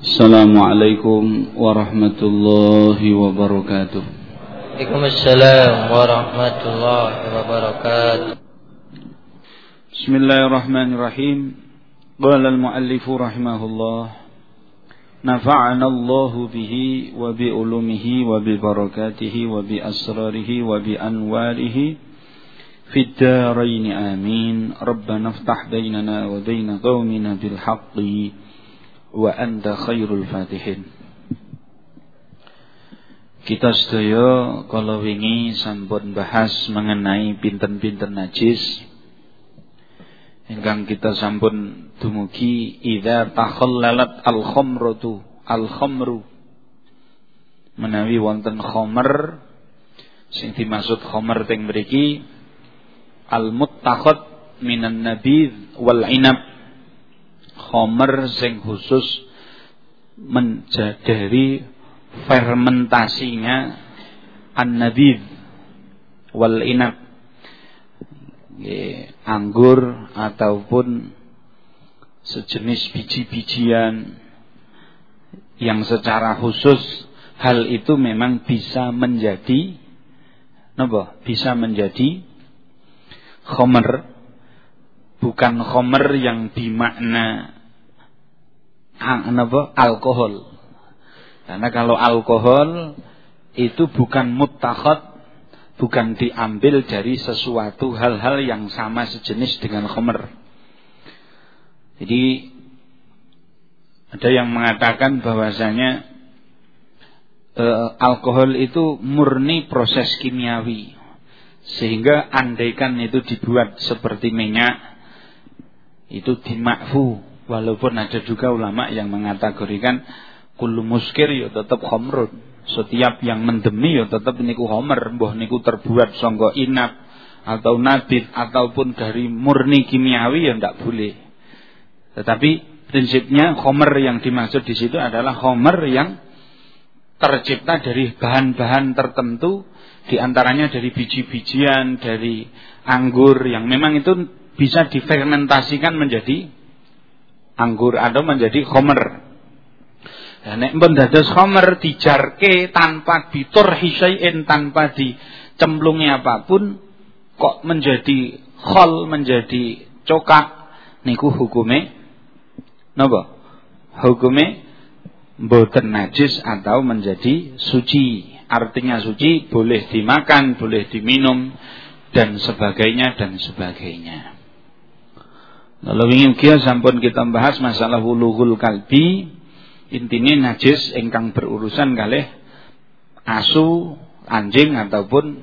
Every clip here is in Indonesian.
السلام عليكم ورحمة الله وبركاته. عليكم السلام ورحمة الله وبركاته. بسم الله الرحمن الرحيم. قال المؤلف رحمه الله نفعنا الله به وبعلومه وببركاته وبأسراره وبأنواره في الدارين. آمين. ربنا افتح بيننا وبين قومنا بالحق. Wa anta khairul fatihin. Kita sedaya kalau wingi sampun bahas mengenai pinten-pinten najis. Ingkang kita sampun dumugi idza takhallalat al khamratu al khamru menawi wonten khamr sing dimaksud khamr teng mriki al muttakhad minan nabidh wal inab khomer sing khusus menjadi fermentasinya an-nabid wal inab. Anggur ataupun sejenis biji-bijian yang secara khusus hal itu memang bisa menjadi napa? Bisa menjadi khomer bukan khomer yang dimakna apa alkohol. Karena kalau alkohol itu bukan mutakhad, bukan diambil dari sesuatu hal-hal yang sama sejenis dengan khomer. Jadi ada yang mengatakan bahwasanya e, alkohol itu murni proses kimiawi. Sehingga andaikan itu dibuat seperti minyak itu dimakfu Walaupun ada juga ulama yang mengategorikan kullu muskir ya tetap khamrun. Setiap yang mendemi ya tetap niku khamr, mbah niku terbuat sangka inap atau nabit ataupun dari murni kimiawi ya ndak boleh. Tetapi prinsipnya khamr yang dimaksud di situ adalah khamr yang tercipta dari bahan-bahan tertentu di antaranya dari biji-bijian, dari anggur yang memang itu bisa difermentasikan menjadi anggur atau menjadi khomer. Nah, nek pun dados khomer dijarke tanpa ditur hisain tanpa dicemplungi apa pun kok menjadi khol menjadi cokak niku hukume napa? Hukume mboten najis atau menjadi suci. Artinya suci boleh dimakan, boleh diminum dan sebagainya dan sebagainya. Lalu ingin kia sampun kita bahas masalah wuluhul kalbi intinya najis engkang berurusan kalih asu, anjing ataupun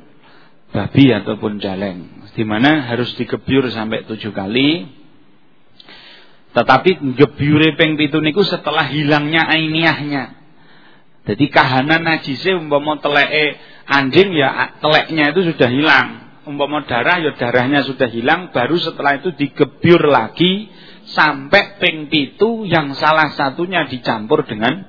babi ataupun jaleng. Di mana harus digebyur sampai tujuh kali. Tetapi gebyure peng pitu niku setelah hilangnya ainiahnya. Jadi kahanan najisnya umpama teleke anjing ya teleknya itu sudah hilang umpama darah ya darahnya sudah hilang baru setelah itu digebyur lagi sampai ping pitu yang salah satunya dicampur dengan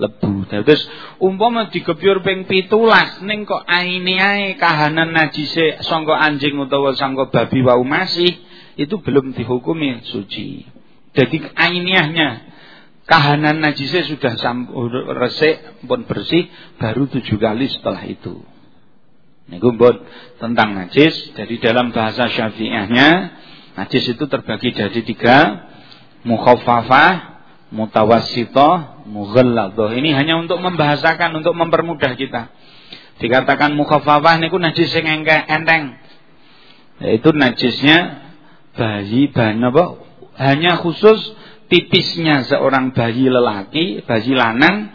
lebu. Terus umpama digebyur ping pitulas ning kok aine ae kahanan najise sangka anjing utawa sangka babi wau masih itu belum dihukumi suci. Jadi ainiahnya kahanan najise sudah resik pun bersih baru tujuh kali setelah itu. Niku buat tentang najis. Jadi dalam bahasa syafi'ahnya najis itu terbagi jadi tiga. Mukhaffafah, mutawassithah, mughalladhah. Ini hanya untuk membahasakan, untuk mempermudah kita. Dikatakan mukhaffafah niku najis sing enteng. Yaitu najisnya bayi bahan apa? Hanya khusus tipisnya seorang bayi lelaki, bayi lanang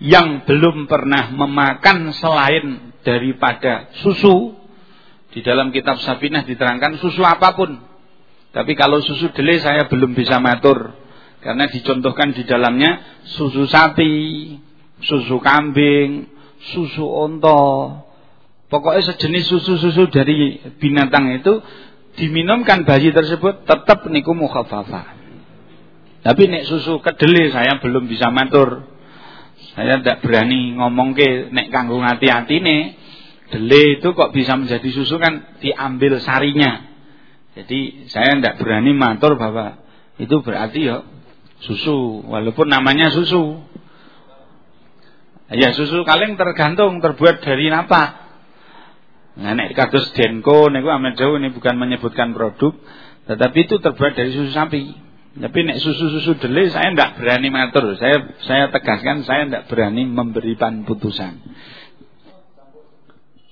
yang belum pernah memakan selain daripada susu di dalam kitab Sabinah diterangkan susu apa pun. Tapi kalau susu dele saya belum bisa matur karena dicontohkan di dalamnya susu sapi, susu kambing, susu onto. Pokoknya sejenis susu-susu dari binatang itu diminumkan bayi tersebut tetap niku mukhafafah. Tapi nek susu kedele saya belum bisa matur. Saya tidak berani ngomong ke nek kanggo hati-hati nih. Dele itu kok bisa menjadi susu kan diambil sarinya. Jadi saya tidak berani matur bahwa itu berarti ya Susu, walaupun namanya susu. Ya susu kaleng tergantung terbuat dari apa. Nah, nek kados Denko niku jauh ini bukan menyebutkan produk, tetapi itu terbuat dari susu sapi. Tapi nek susu-susu dele saya tidak berani matur. Saya saya tegaskan saya tidak berani memberikan putusan.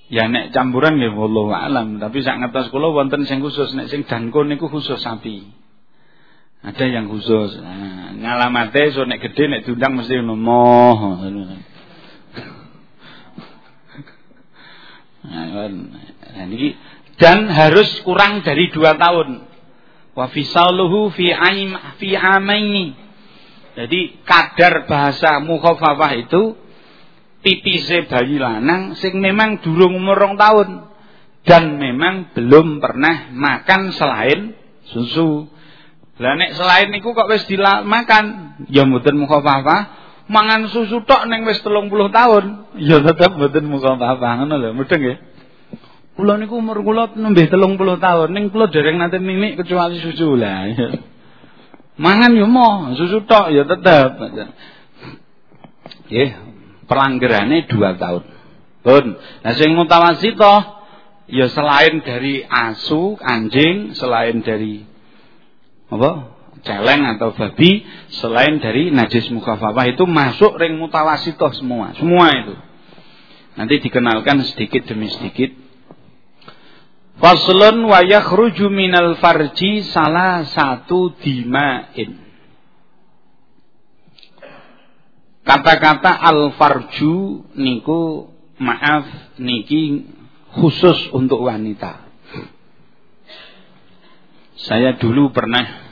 Ya nek campuran nggih wallahu alam, tapi sak ngertos kula wonten sing khusus nek sing Danko niku khusus sapi. Ada yang khusus. Nah, ngalamate so nek gede nek diundang mesti ngono moh. Nah, dan harus kurang dari dua tahun. Wa fisaluhu fi aim fi amaini. Jadi kadar bahasa mukhafafah itu pipise bayi lanang sing memang durung umur tahun dan memang belum pernah makan selain susu. Lah nek selain niku kok wis dimakan, ya mboten mukhafafah, mangan susu tok ning wis 30 tahun, ya tetep mboten mukhafafah ngono lho, mudeng nggih. Kula niku umur kula nembe 30 tahun, ning kula dereng nate mimik kecuali susu lah. Mangan yo mo, susu tok ya tetep. Nggih, pelanggarannya 2 tahun. Pun. Nah sing mutawasithah ya selain dari asu, anjing, selain dari apa celeng atau babi selain dari najis mukhafafah itu masuk ring mutawasitoh semua semua itu nanti dikenalkan sedikit demi sedikit faslun wa yakhruju minal farji salah satu dima'in kata-kata al farju niku maaf niki khusus untuk wanita saya dulu pernah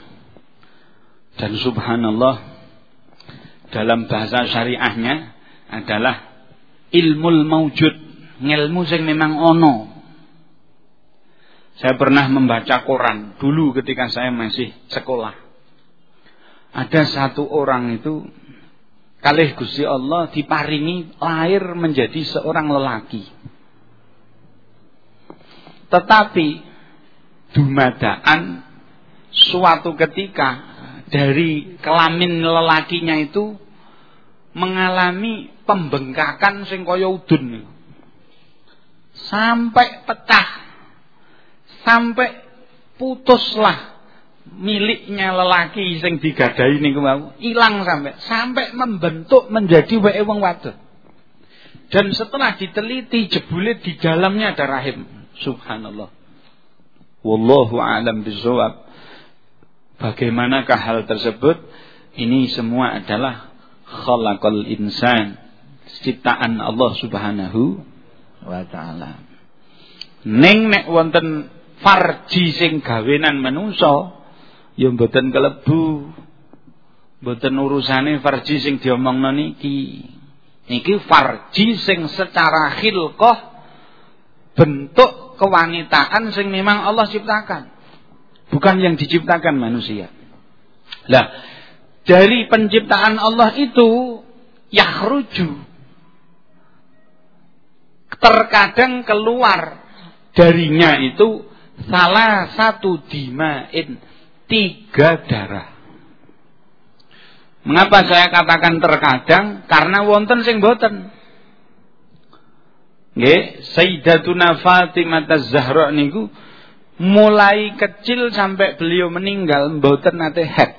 dan subhanallah dalam bahasa syariahnya adalah ilmu maujud, ilmu yang memang ono. Saya pernah membaca koran dulu ketika saya masih sekolah. Ada satu orang itu kalih Gusti Allah diparingi lahir menjadi seorang lelaki. Tetapi dumadaan suatu ketika dari kelamin lelakinya itu mengalami pembengkakan sing kaya udun sampai pecah sampai putuslah miliknya lelaki sing digadai niku mau hilang sampai sampai membentuk menjadi wae wong dan setelah diteliti jebule di dalamnya ada rahim subhanallah Wallahu alam bisawab. Bagaimanakah hal tersebut? Ini semua adalah khalaqal insan, ciptaan Allah Subhanahu wa taala. Ning nek wonten farji sing gawenan manungsa ya mboten kelebu. Mboten urusane farji sing diomongno niki. Niki farji sing secara khilqah bentuk kewanitaan sing memang Allah ciptakan. Bukan yang diciptakan manusia. Lah, dari penciptaan Allah itu yahruju terkadang keluar darinya itu salah satu dimain tiga darah. Mengapa saya katakan terkadang? Karena wonten sing boten. Nggih, Sayyidatuna Fatimah Az-Zahra niku mulai kecil sampai beliau meninggal mboten nate head.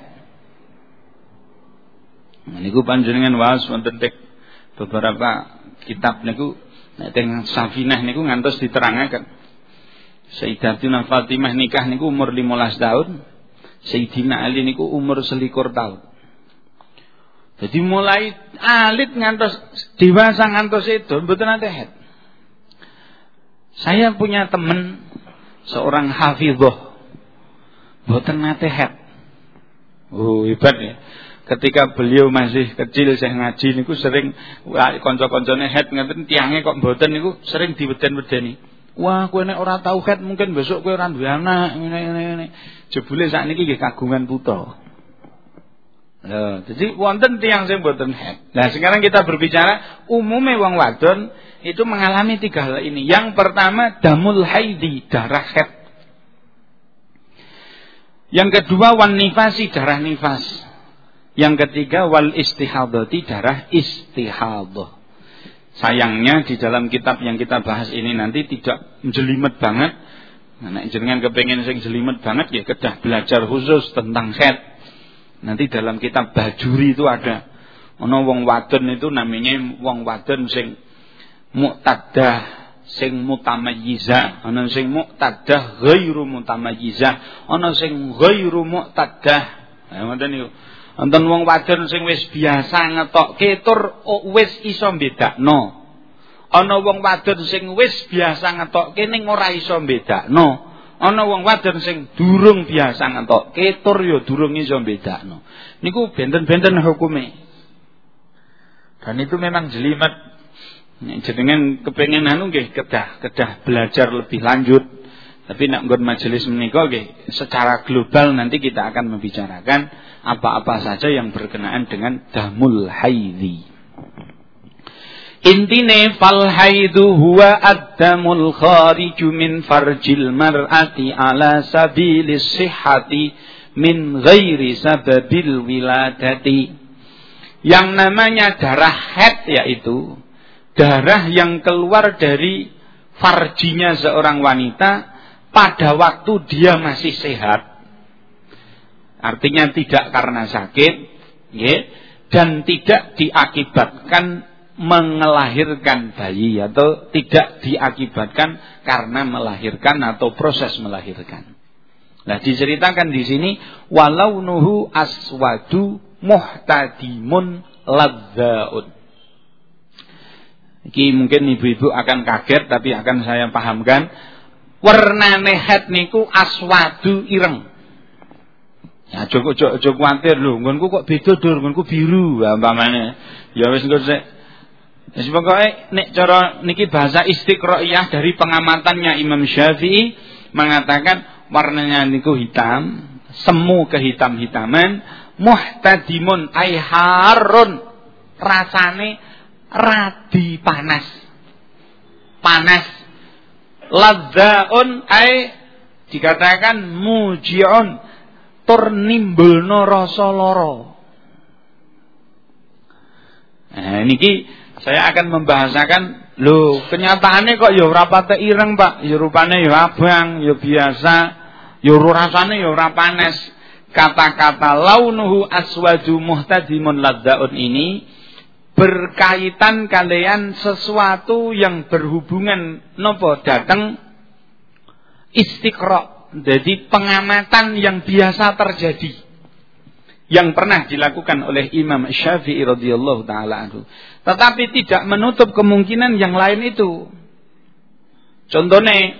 Niku panjenengan waos wonten beberapa kitab niku nek teng Safinah niku ngantos diterangaken. Sayyidatuna Fatimah nikah niku umur 15 tahun. Sayyidina Ali niku umur selikur tahun. Jadi mulai alit ngantos dewasa ngantos itu mboten nate. Saya punya teman seorang hafizah. Boten nate head. Oh, hebat ya. Ketika beliau masih kecil saya ngaji niku sering kanca-kancane head ngeten tiange kok mboten niku sering diweden-wedeni. Wah, kowe nek ora tau head mungkin besok kowe ora duwe anak ngene ngene. Jebule sakniki nggih kagungan putra. Jadi wonten tiang sing mboten head. Nah, sekarang kita berbicara umumnya wong wadon itu mengalami tiga hal ini. Yang pertama damul haidi, darah head. Yang kedua wan nifasi, darah nifas. Yang ketiga wal istihadati darah istihadah. Sayangnya di dalam kitab yang kita bahas ini nanti tidak jelimet banget. Nah, jenengan kepengen sing jelimet banget ya kedah belajar khusus tentang head. Nanti dalam kitab Bajuri itu ada. Ono wong wadon itu namanya wong wadon sing muqtadah sing mutamayyiza, ana sing muqtadah ghairu mutamayyiza, ana sing ghairu muqtadah. Ya ngoten niku. Wonten wong wadon sing wis biasa ngetokke tur wis iso bedakno. Ana wong wadon sing wis biasa ngetokke ning ora iso bedakno. Ana wong wadon sing durung biasa ngetokke tur ya durung iso bedakno. Niku benten-benten hukume. Dan itu memang jelimet. Jenengan kepengen anu nggih kedah kedah belajar lebih lanjut tapi nak nggon majelis menika nggih secara global nanti kita akan membicarakan apa-apa saja yang berkenaan dengan damul haidhi. Intine fal haidu huwa ad-damul khariju min farjil mar'ati ala sabilis sihhati min ghairi sababil wiladati. Yang namanya darah haid yaitu darah yang keluar dari farjinya seorang wanita pada waktu dia masih sehat. Artinya tidak karena sakit, dan tidak diakibatkan mengelahirkan bayi atau tidak diakibatkan karena melahirkan atau proses melahirkan. Nah, diceritakan di sini walau nuhu aswadu muhtadimun ladzaun. Iki mungkin ibu-ibu akan kaget tapi akan saya pahamkan Warnane het niku aswadu ireng. Ya ojo ojo ojo kuwatir lho, nggonku kok beda dur, nggonku biru umpamane. Ya wis engko sik Wis pokoke nek cara niki bahasa istiqraiyah dari pengamatannya Imam Syafi'i mengatakan warnanya niku hitam, semu kehitam-hitaman, muhtadimun ai harun. Rasane radi panas. Panas ladzaun ai dikatakan mujiun tur nimbulno rasa lara. Nah, niki saya akan membahasakan lho kenyataannya kok ya ora ireng Pak, ya rupane ya abang, ya biasa, ya rasane ya ora panas. Kata-kata launuhu aswadu muhtadimun ladzaun ini berkaitan kalian sesuatu yang berhubungan nopo datang istiqra jadi pengamatan yang biasa terjadi. Yang pernah dilakukan oleh Imam Syafi'i radhiyallahu taala anhu. Tetapi tidak menutup kemungkinan yang lain itu. Contohnya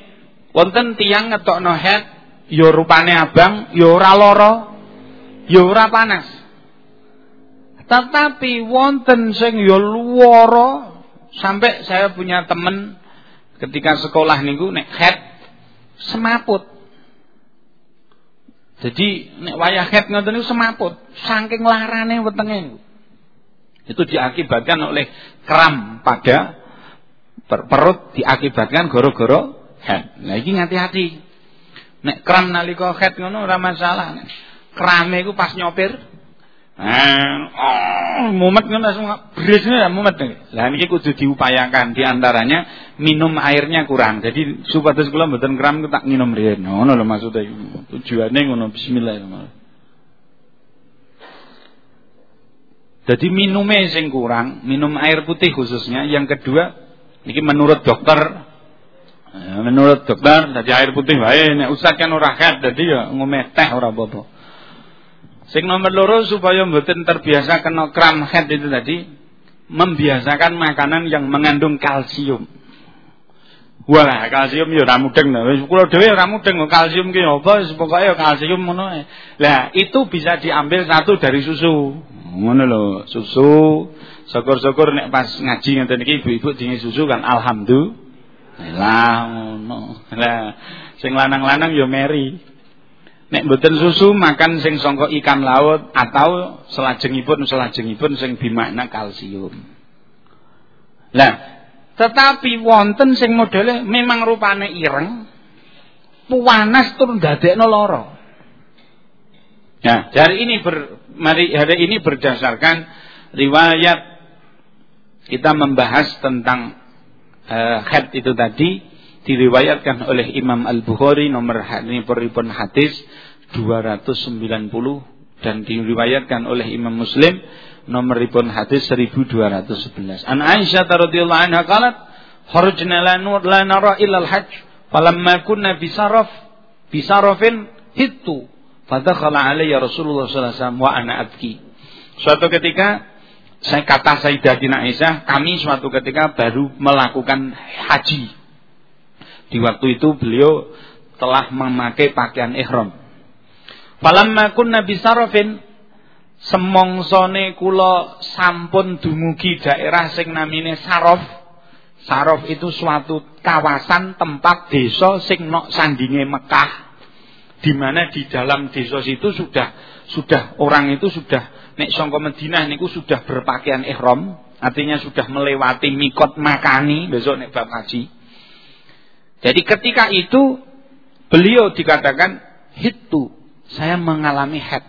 wonten tiang ngetokno head yo ya rupane abang yo ya ora lara yo ya ora panas. Tetapi wonten sing ya luara sampai saya punya temen ketika sekolah niku nek head semaput. Jadi nek wayah head ngoten niku semaput, saking larane wetenge. Itu diakibatkan oleh kram pada perut diakibatkan goro-goro head. Nah iki hati-hati. Nek kram nalika head ngono ora masalah. Krame iku pas nyopir oh, mumet ngono semua berisnya mumet. Lah niki kudu diupayakan di antaranya minum airnya kurang. Jadi supados kula mboten kram tak minum riyen. Ngono lho maksudnya tujuane ngono bismillahirrahmanirrahim. Jadi minumnya sing kurang, minum air putih khususnya. Yang kedua, ini menurut dokter, menurut dokter, jadi air putih wae nek usah kan jadi ya ngomeh teh ora apa-apa. Sing nomor loro supaya mboten terbiasa kena kram head itu tadi membiasakan makanan yang mengandung kalsium. Wah, kalsium ya ora mudeng lho. Wis kula dhewe ora mudeng kalsium ki apa wis pokoke ya kalsium ngono Lah, itu bisa diambil satu dari susu. Ngono lho, susu. Syukur-syukur nek pas ngaji ngeten iki ibu-ibu dingi susu kan alhamdulillah ngono. Lah, sing lanang-lanang ya meri. Nek mboten susu makan sing sangka ikan laut atau selajengipun selajengipun sing bimakna kalsium. Lah, tetapi wonten sing modele memang rupane ireng, panas tur ndadekno lara. Nah, dari ini ber, mari hari ini berdasarkan riwayat kita membahas tentang uh, head itu tadi diriwayatkan oleh Imam Al-Bukhari nomor peribun hadis 290 dan diriwayatkan oleh Imam Muslim nomor ribun hadis 1211. An Aisyah radhiyallahu anha qalat kharajna la nur la nara illa al-hajj falamma kunna bisaraf bisarafin hittu Fadakhala alayya Rasulullah sallallahu alaihi wasallam wa ana abki. Suatu ketika saya kata Sayyidatina Aisyah, kami suatu ketika baru melakukan haji. Di waktu itu beliau telah memakai pakaian ihram. Falamma kunna bisarafin semongsone kula sampun dumugi daerah sing namine Sarof. Sarof itu suatu kawasan tempat desa sing nok sandinge Mekah di mana di dalam desa situ sudah sudah orang itu sudah nek sangka Madinah niku sudah berpakaian ihram, artinya sudah melewati mikot makani besok nek bab haji. Jadi ketika itu beliau dikatakan hitu, saya mengalami head.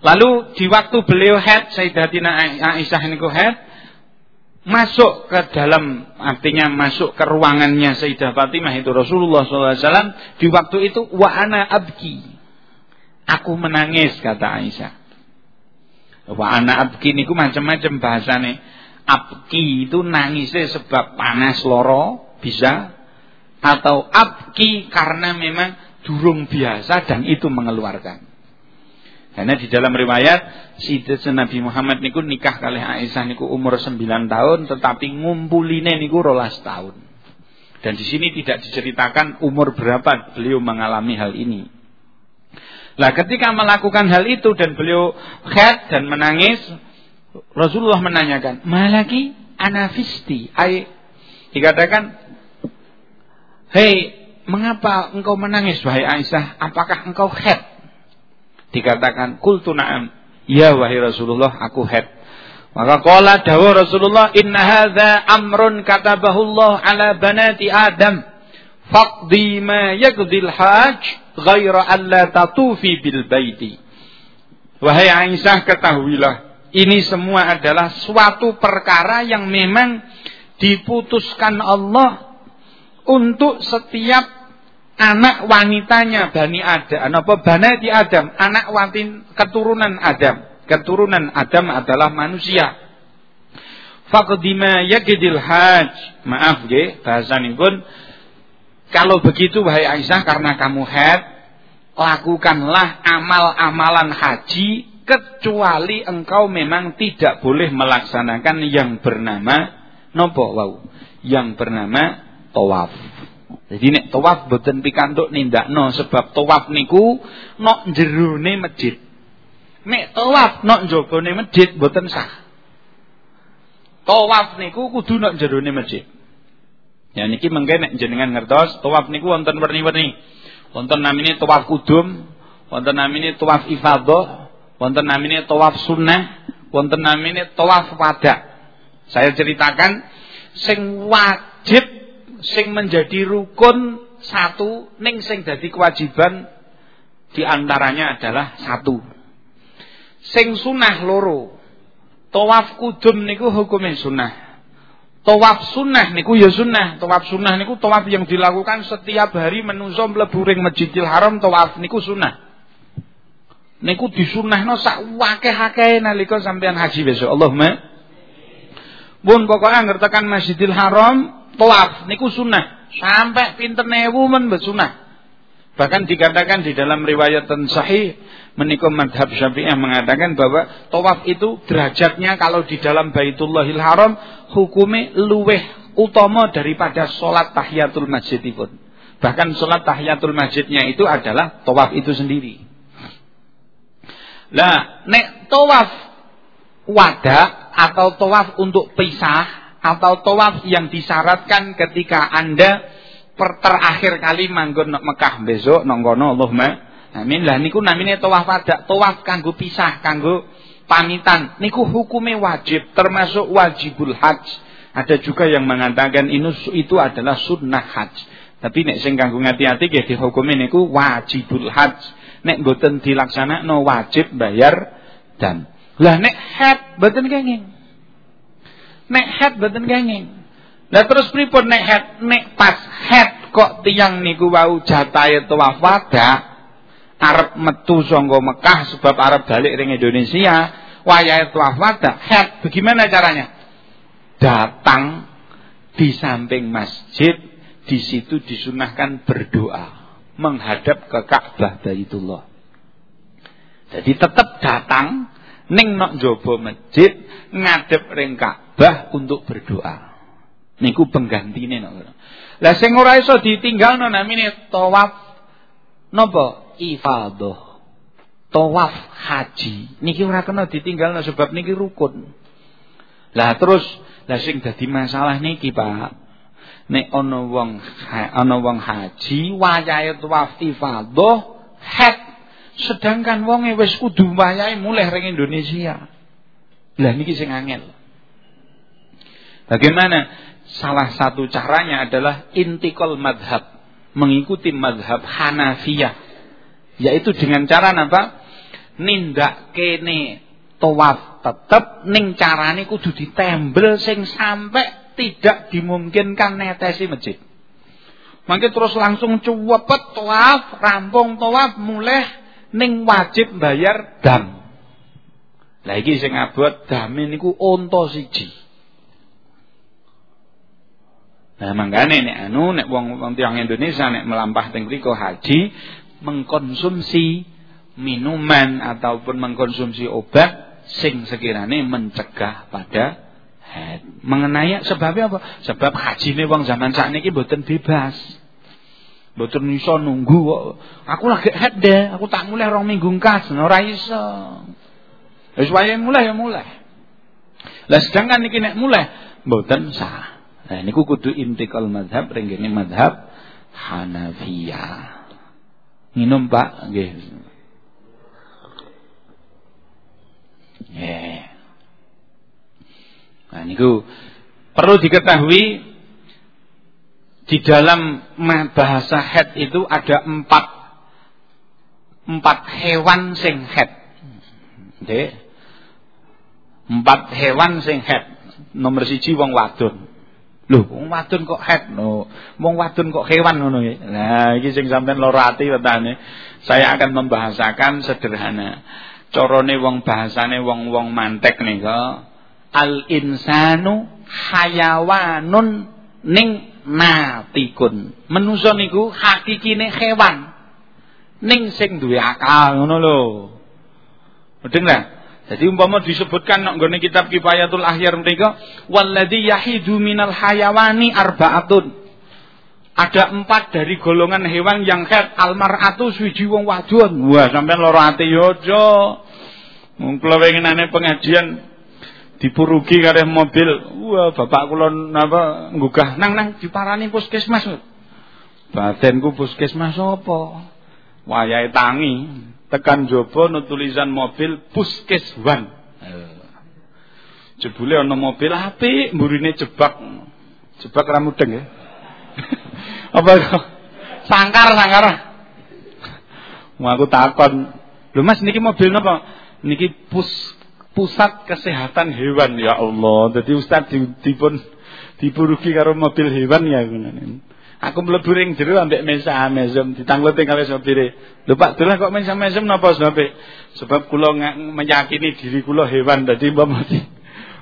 Lalu di waktu beliau head, Sayyidatina Aisyah niku head, masuk ke dalam artinya masuk ke ruangannya Sayyidah Fatimah itu Rasulullah SAW di waktu itu wa ana abki. Aku menangis kata Aisyah. Wa ana abki niku macam-macam bahasane. Abki itu nangisnya sebab panas loro bisa atau abki karena memang durung biasa dan itu mengeluarkan karena di dalam riwayat Sidin Nabi Muhammad niku nikah kali Aisyah niku umur 9 tahun tetapi ngumpuline niku rolas tahun. Dan di sini tidak diceritakan umur berapa beliau mengalami hal ini. Nah, ketika melakukan hal itu dan beliau khat dan menangis, Rasulullah menanyakan, "Malaki anafisti?" Ai dikatakan, "Hei, mengapa engkau menangis wahai Aisyah? Apakah engkau khat?" dikatakan kultu na'am. Ya wahai Rasulullah aku head. Maka qala dawuh Rasulullah inna hadza amrun katabahu Allah ala banati Adam. Faqdi ma yaqdil haj ghaira alla tatufi bil baiti. Wahai Aisyah ketahuilah ini semua adalah suatu perkara yang memang diputuskan Allah untuk setiap anak wanitanya Bani Adam, apa Banati Adam, anak watin keturunan Adam. Keturunan Adam adalah manusia. Faqdima yakidil haj. Maaf nggih, pun kalau begitu wahai Aisyah karena kamu haid, lakukanlah amal-amalan haji kecuali engkau memang tidak boleh melaksanakan yang bernama nopo wau, yang bernama tawaf. Jadi nek tawaf boten pikantuk nindakno sebab tawaf niku nok jerone masjid. Nek tawaf nok njabane masjid boten sah. Tawaf niku kudu nok jerone masjid. Ya niki mengke nek jenengan ngertos tawaf niku wonten werni-werni. Wonten namine tawaf kudum, wonten namine tawaf ifadah, wonten namine tawaf sunnah, wonten namine tawaf wada. Saya ceritakan sing wajib sing menjadi rukun satu ning sing dadi kewajiban di antaranya adalah satu. Sing sunah loro. Tawaf kudum niku hukumnya sunnah. Tawaf sunnah niku ya sunnah. Tawaf sunnah niku tawaf yang dilakukan setiap hari menungso mlebu Masjidil Haram tawaf niku sunnah. Niku disunahno sak wakeh-akeh nalika sampean haji besok. Allahumma. Pun pokoknya ngertekan Masjidil Haram tawaf niku sunnah. Sampai pinter newu men sunnah. Bahkan dikatakan di dalam riwayat sahih menikah madhab syafi'ah mengatakan bahwa tawaf itu derajatnya kalau di dalam baitullahil haram hukumnya luweh utama daripada sholat tahiyatul masjid itu bahkan sholat tahiyatul masjidnya itu adalah tawaf itu sendiri. Nah, nek tawaf wada atau tawaf untuk pisah atau tawaf yang disyaratkan ketika Anda per terakhir kali manggon nok Mekah. Besok nonggono Allahumma amin. Lah niku namine tawaf pada tawaf kanggo pisah kanggo pamitan. Niku hukumnya wajib termasuk wajibul haj ada juga yang mengatakan ini itu adalah sunnah haj tapi nek sing kanggo ngati-ati nggih dihukumi niku wajibul haj nek mboten dilaksanakno wajib bayar dan. Lah nek head mboten kenging. Nek head mboten kenging. Lah terus pripun nek head nek pas head kok tiang niku wau jatahe tawaf wada arep metu saka Mekah sebab arep balik ring Indonesia wayahe tawaf wada head bagaimana caranya datang di samping masjid di situ disunahkan berdoa menghadap ke Ka'bah Baitullah. Jadi tetap datang ning nok jaba masjid ngadep ring untuk berdoa. Niku penggantine nok. Lah sing ora iso ditinggalno namine tawaf napa? Ifadah. Tawaf haji. Niki ora kena ditinggalno sebab niki rukun. Lah terus lah sing dadi masalah niki, Pak nek ana wong ana wong haji wayahe tawaf ifadah het sedangkan wonge wis kudu wayahe mulih ring Indonesia. Lah niki sing angel. Bagaimana? Salah satu caranya adalah intikal madhab. Mengikuti madhab Hanafiyah. Yaitu dengan cara apa? Nindak kene tawaf tetep ning carane kudu ditembel sing sampai tidak dimungkinkan netesi masjid. Mungkin terus langsung cuwepet tawaf, rampung tawaf, mulai ning wajib bayar dam. Lah iki sing abot dame niku unta siji. Nah mangkane nek anu nek wong tiyang Indonesia nek melampah teng mriku haji mengkonsumsi minuman ataupun mengkonsumsi obat sing sekiranya mencegah pada Mengenai sebabnya apa? Sebab haji ini wong zaman saat ini mboten bebas. Mboten iso nunggu kok. Aku lagi head deh, aku tak mulai rong minggu kas, ora iso. Wis mulai ya mulai. Lah sedangkan niki nek mulai mboten sah. Nah niku kudu intikal madhab renggene madhab Hanafiyah. Minum Pak nggih. Yeah. Nah niku perlu diketahui di dalam bahasa head itu ada empat empat hewan sing head. Empat hewan sing head. Nomor siji wong wadon. Loh, wong wadon kok head no. Wong wadon kok hewan ngono ya. Nah, iki sing sampean lara ati. Saya akan membahasakan sederhana. Corone wong bahasane wong-wong mantek nih kok al insanu hayawanun ning natikun. Menungso niku hakikine hewan. Ning sing duwe akal ngono lho. Mudeng lah. Jadi umpama disebutkan nang nggone kitab Kifayatul Ahyar mereka walladzi yahidu minal hayawani arbaatun. Ada empat dari golongan hewan yang head almaratu suwiji wong wadon. Wah, sampean lara ati yo aja. Mung pengajian dipurugi kare mobil wah bapak kula napa nggugah nang nang diparani puskesmas badanku puskesmas apa wayahe tangi tekan jaba no tulisan mobil puskeswan jebule ana mobil apik mburine jebak. Jebak ra mudeng ya. Apa sangkar sangkar. Mau aku takon. Lho mas niki mobil napa? Niki pus pusat kesehatan hewan ya Allah. Jadi Ustaz dipun dipurugi karo mobil hewan ya Aku mlebu ring jero ambek mesa mesem ditangluti kali sopire. Lho Pak, dolah kok mesa mesem napa sebab? Sebab kula meyakini diri kula hewan dadi umpama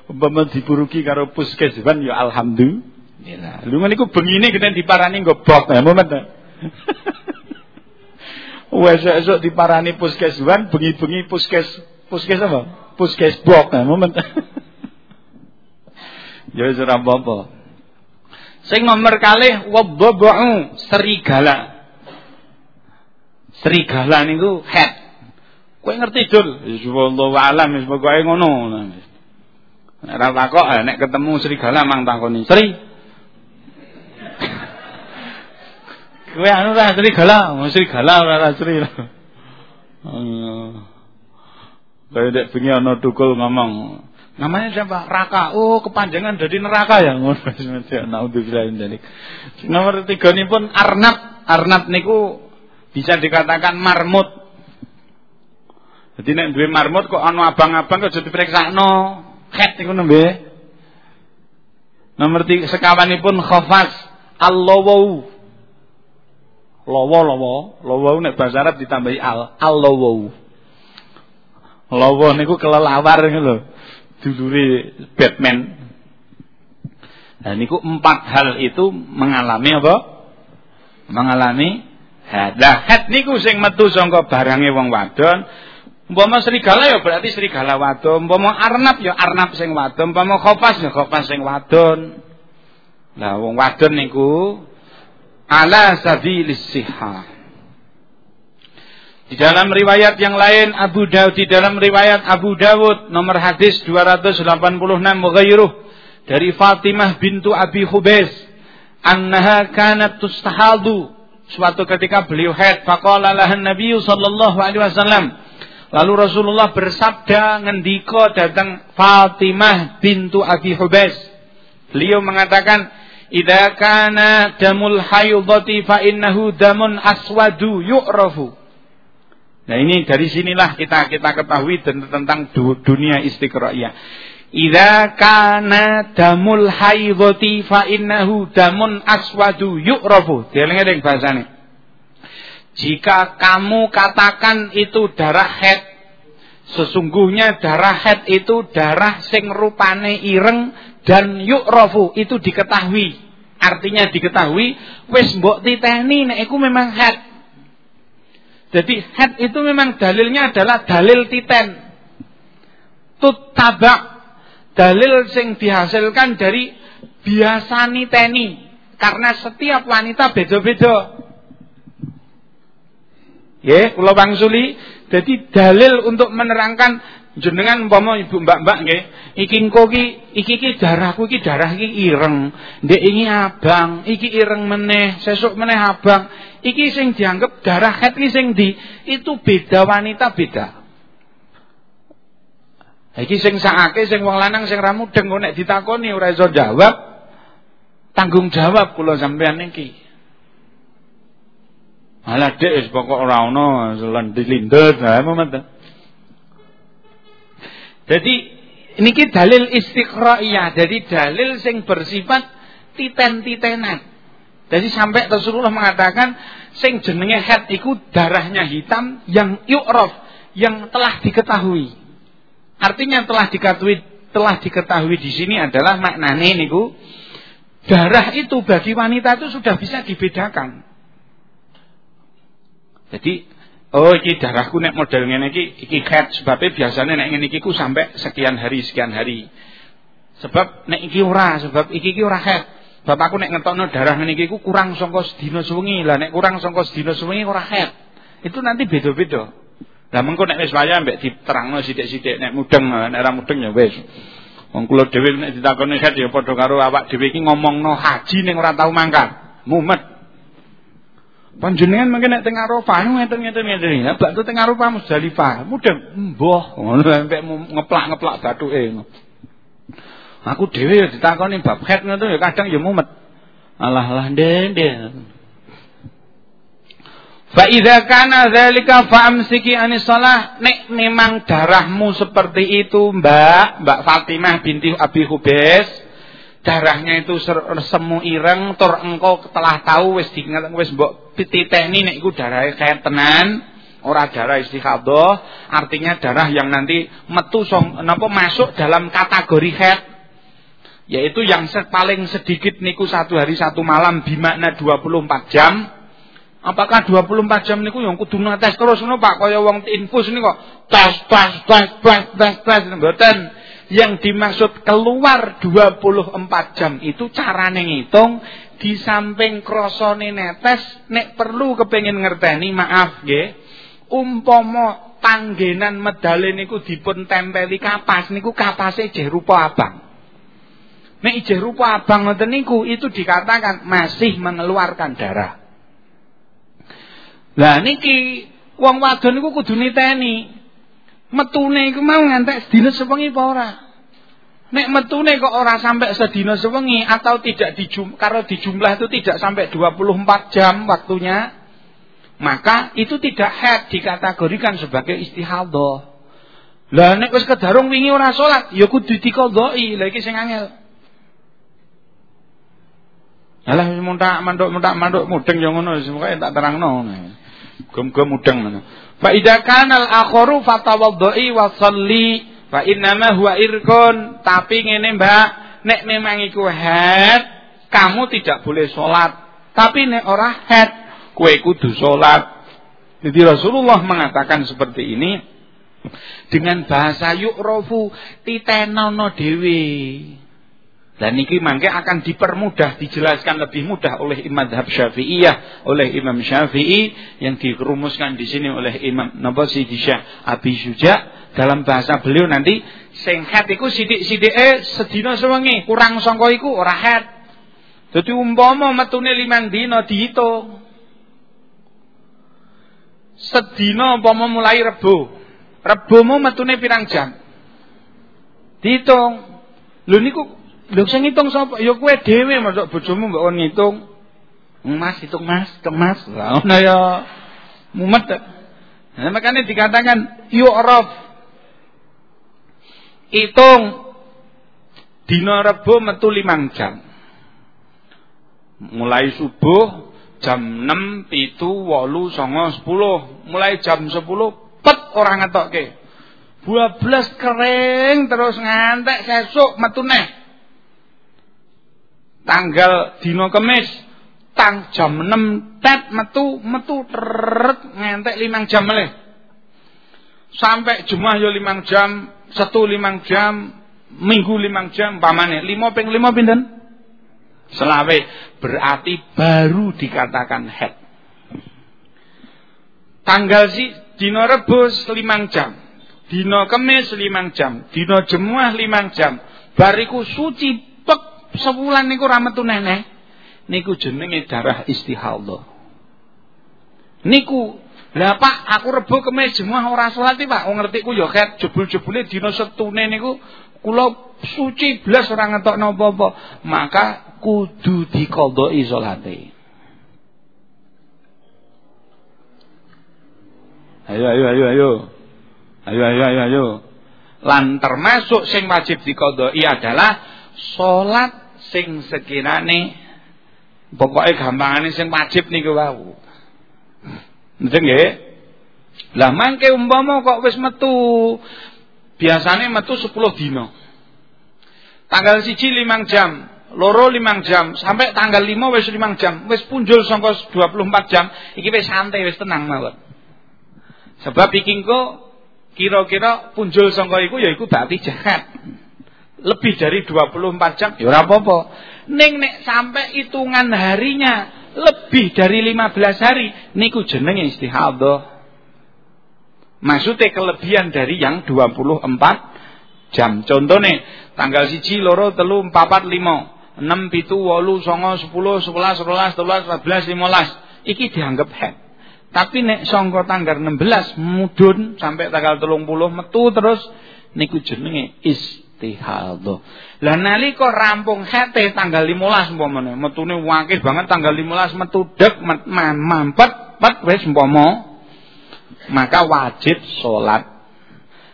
umpama dipurugi karo puskeswan ya alhamdulillah. Lho niku bengine kena diparani gobok ya momen. Wes esuk diparani puskeswan bengi-bengi puskes puskes apa? puskesbok nah momen. ya wis ora apa-apa. Sing nomor kalih wadhabu serigala. Serigala niku head. Kowe ngerti dul? Wallahu alam wis pokoke ngono. Nek ora takok eh, nek ketemu serigala mang takoni. Sri. Kowe anu ra serigala, serigala ora sri. Oh. Kayak dek bengi ana dukul ngomong. Namanya siapa? Raka. Oh, kepanjangan jadi neraka ya ngono. Nomor tiga ini pun Arnab. Arnab niku bisa dikatakan marmut. Jadi nek duwe marmut kok ana abang-abang kok aja diperiksakno. Khet iku nembe. Nomor 3 sekawanipun khafas allawau. Lawa lawa, lawa nek bahasa Arab ditambahi al, allawau. Lawa niku kelelawar niku lho. Dulure Batman. Nah niku empat hal itu mengalami apa? Mengalami had. Lah had niku sing metu saka barange wong wadon. Umpama serigala ya berarti serigala wadon, umpama arnab ya arnab sing wadon, umpama khofas ya khofas sing wadon. Lah wong wadon niku ala sabilis sihah. Di dalam riwayat yang lain Abu Dawud di dalam riwayat Abu Dawud nomor hadis 286 mughayruh dari Fatimah bintu Abi Hubais annaha kanat tustahadu. Suatu ketika beliau haid faqala lahan Nabi sallallahu alaihi wasallam. Lalu Rasulullah bersabda ngendika datang Fatimah bintu Abi Hubais beliau mengatakan idza kana damul haydati fa innahu damun aswadu yu'rafu Nah ini dari sinilah kita kita ketahui tentang dunia istiqro'iyah. Idza kana damul haidhati fa innahu damun aswadu yu'rafu. Dieling-eling bahasane. Jika kamu katakan itu darah head, sesungguhnya darah head itu darah sing rupane ireng dan yu'rafu itu diketahui. Artinya diketahui wis mbok titeni nek iku memang head. Jadi head itu memang dalilnya adalah dalil titen. Tut tabak. Dalil sing dihasilkan dari biasa niteni. Karena setiap wanita beda-beda. Ya, kula wangsuli. Jadi dalil untuk menerangkan jenengan umpama ibu mbak-mbak nggih, iki engko ki iki ki darahku iki darah iki ireng, ndek ini abang, iki ireng meneh, sesuk meneh abang. Iki sing dianggap darah head iki sing di itu beda wanita beda. Iki sing sakake sing wong lanang sing ra mudeng kok nek ditakoni ora iso jawab. Tanggung jawab kula sampean iki. Alah dek wis pokok ora ono lendir-lindir, ha momen jadi niki dalil istiqra'iyah. Jadi dalil sing bersifat titen-titenan. Jadi sampai Rasulullah mengatakan sing jenenge head iku darahnya hitam yang yu'raf, yang telah diketahui. Artinya telah diketahui telah diketahui di sini adalah maknane niku darah itu bagi wanita itu sudah bisa dibedakan. Jadi Oh iki darahku nek model ngene iki iki head sebabnya biasanya nek ngene iki ku sampai sekian hari sekian hari. Sebab nek iki ora, sebab iki iki ora head. Bapakku nek ngetokno darah ngene iki ku kurang saka sedina suwengi. Lah nek kurang saka sedina suwengi ora head. Itu nanti beda-beda. Lah mengko nek wis wayah mbek diterangno sithik-sithik nek mudeng nek ora mudeng ya wis. Wong kula dhewe nek ditakoni head ya padha karo awak dhewe iki ngomongno haji ning ora tau mangkat. Mumet. Panjenengan mungkin nek teng Arafah ngeten ngeten. Ya bakto teng Arafah Musdalifah. Mudeng mboh ngono sampe ngeplak-ngeplak bathuke. Aku dhewe ya ditakoni bab khat ngono ya kadang ya mumet. Alah alah ndek Fa idza kana dzalika amsiki anis shalah nek memang darahmu seperti itu Mbak, Mbak Fatimah binti Abi Hubes, darahnya itu semu ireng tur engkau telah tahu wis diingat wis mbok titeni nek iku darahe kayak tenan. Ora darah istikhadah artinya darah yang nanti metu song napa masuk dalam kategori head. Yaitu yang paling sedikit niku satu hari satu malam bimakna 24 jam. Apakah 24 jam niku? Yang kudu tes terus ngono Pak. Kaya wong infus niku tes tes tes tes tes tes mboten yang dimaksud keluar 24 jam itu carane ngitung di samping krosone netes nek perlu kepengin ngerteni maaf nggih. Umpama panggenan medale niku dipun tempeli kapas niku kapase jeh rupa abang. Nek jeh rupa abang ngoten niku itu dikatakan masih mengeluarkan darah. Lah niki wong wadon niku kudu niteni. Metune iku mau ngantek sedina sewengi apa ora? Nek metune kok ora sampai sedina sewengi atau tidak dijum karo dijumlah itu tidak sampai 24 jam waktunya. maka itu tidak head dikategorikan sebagai istihadah. Lah nek wis kedarung wingi ora salat, ya kudu dikodhoi. Lah iki sing angel. Alah muntak manduk muntak mudeng ya ngono wis pokoke tak terangno. Gum-gum mudeng ngono. Fa idza kana al-akharu fatawaddai wa shalli fa innama huwa irkun. Tapi ngene Mbak, nek memang iku head, kamu tidak boleh salat. Tapi nek ora head, kowe kudu salat. Jadi Rasulullah mengatakan seperti ini dengan bahasa yukrofu titenono dewi. Dan ini mangke akan dipermudah, dijelaskan lebih mudah oleh Imam Syafi'iyah, oleh Imam Syafi'i yang dirumuskan di sini oleh Imam Napa Syekh Abi Suja dalam bahasa beliau nanti sing het iku sithik-sithike sedina sewengi, kurang sangka iku ora het. Dadi umpama metune limang dina dihitung. Sedina umpama mulai Rebo. Rebomu metune pirang jam? Dihitung. Lho niku Lho sing ngitung sapa? Ya kowe dhewe masuk bojomu mbok kon ngitung. Mas hitung Mas, hitung. Lah ngono ya mumet. Nah, makanya dikatakan yu'raf. Hitung dina Rebo metu 5 jam. Mulai subuh jam 6, 7, 8, 9, 10. Mulai jam 10 pet orang ngetokke. 12 kering terus ngantek sesuk metu neh tanggal dino kemis tang jam 6 tet metu metu teret ngentek 5 jam meleh sampai Jumat yo 5 jam satu 5 jam minggu 5 jam pamane 5 ping 5 pinten? Selawe. Berarti baru dikatakan head. Tanggal si dino rebus 5 jam dino kemis 5 jam dino jemuah 5 jam. Bariku suci sebulan niku ra neneh. Niku jenenge darah istihadah niku lah Pak aku rebo kemis jemuah ora salat Pak. Wong ngerti ku ya ket jebul-jebule dina setune niku kula suci blas ora ngetokno apa-apa. Maka kudu diqodhoi salate. Ayo ayo ayo ayo. Ayo ayo ayo ayo. Lan termasuk sing wajib diqodhoi adalah salat sing sekirane pokoke gampangane sing wajib niku wau. Nggih nggih. Lah mangke umpama kok wis metu biasane metu 10 dina. Tanggal siji 5 jam, loro 5 jam, sampai tanggal 5 wis 5 jam, wis punjul saka 24 jam, iki wis santai wis tenang mawon. Sebab iki engko kira-kira punjul sangka iku ya iku berarti jahat lebih dari 24 jam ya ora apa-apa. Ning nek sampai hitungan harinya lebih dari 15 hari niku jenenge istihadah. Maksudnya kelebihan dari yang 24 jam. Contohnya tanggal siji loro telu empat lima enam pitu wolu songo sepuluh sebelas sebelas sebelas belas limolas iki dianggap head. Tapi nek songko tanggal 16 mudun sampai tanggal telung puluh metu terus niku jenenge is istihadhah. Lah nalika rampung hete tanggal 15 umpamane, metune wakil banget tanggal 15 metu dek mampet pet wis umpama maka wajib salat.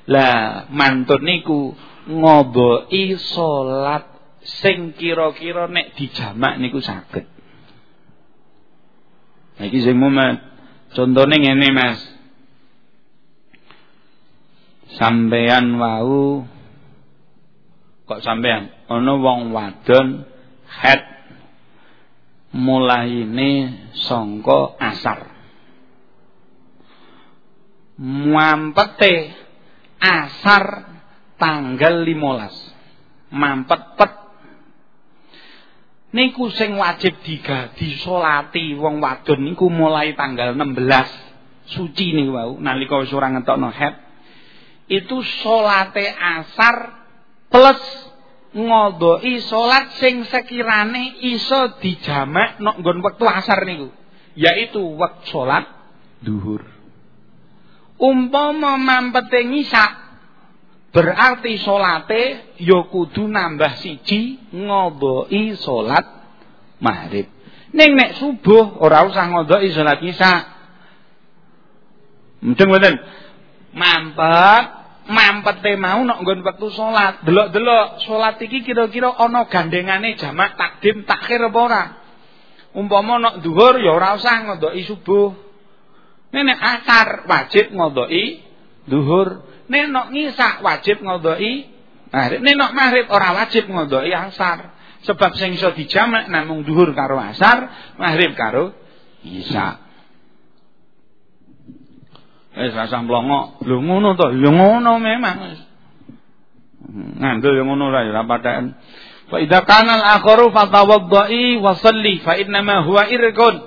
Lah mantun niku ngoboki salat sing kira-kira nek dijamak niku saged. Nah iki sing mumet. Contone ngene Mas. Sampean wau kok sampean? Ana wong wadon head ini sangka asar. Mampete asar tanggal 15 mampet pet. Niku sing wajib diga disolati wong wadon niku mulai tanggal 16 suci niku wau nalika wis ora ngetokno head. Itu salate asar plus ngodoi salat sing sekirane iso dijamak nok nggon wektu asar niku. Yaitu wektu salat duhur. Umpama mampete ngisak berarti salate ya kudu nambah siji ngodoi salat maghrib. Ning nek subuh ora usah ngodoi salat ngisak. Mudeng mboten? Mampet, mampete mau nek nggon wektu salat. Delok-delok salat iki kira-kira ana gandengane jamak takdim takhir apa ora? Umpama nek dhuwur ya ora usah ngondoki subuh. Nek asar wajib ngondoki dhuwur. Nek nek ngisak wajib ngondoki maghrib. Nek nek maghrib ora wajib ngondoki asar. Sebab sing iso dijamak namung dhuwur karo asar, maghrib karo isya. Wis rasa mlongo. Lho ngono to, ya ngono memang. Ngandel ya ngono ora ya padhaan. Fa idza kana al-akharu fatawaddai wa shalli fa innama huwa irqun.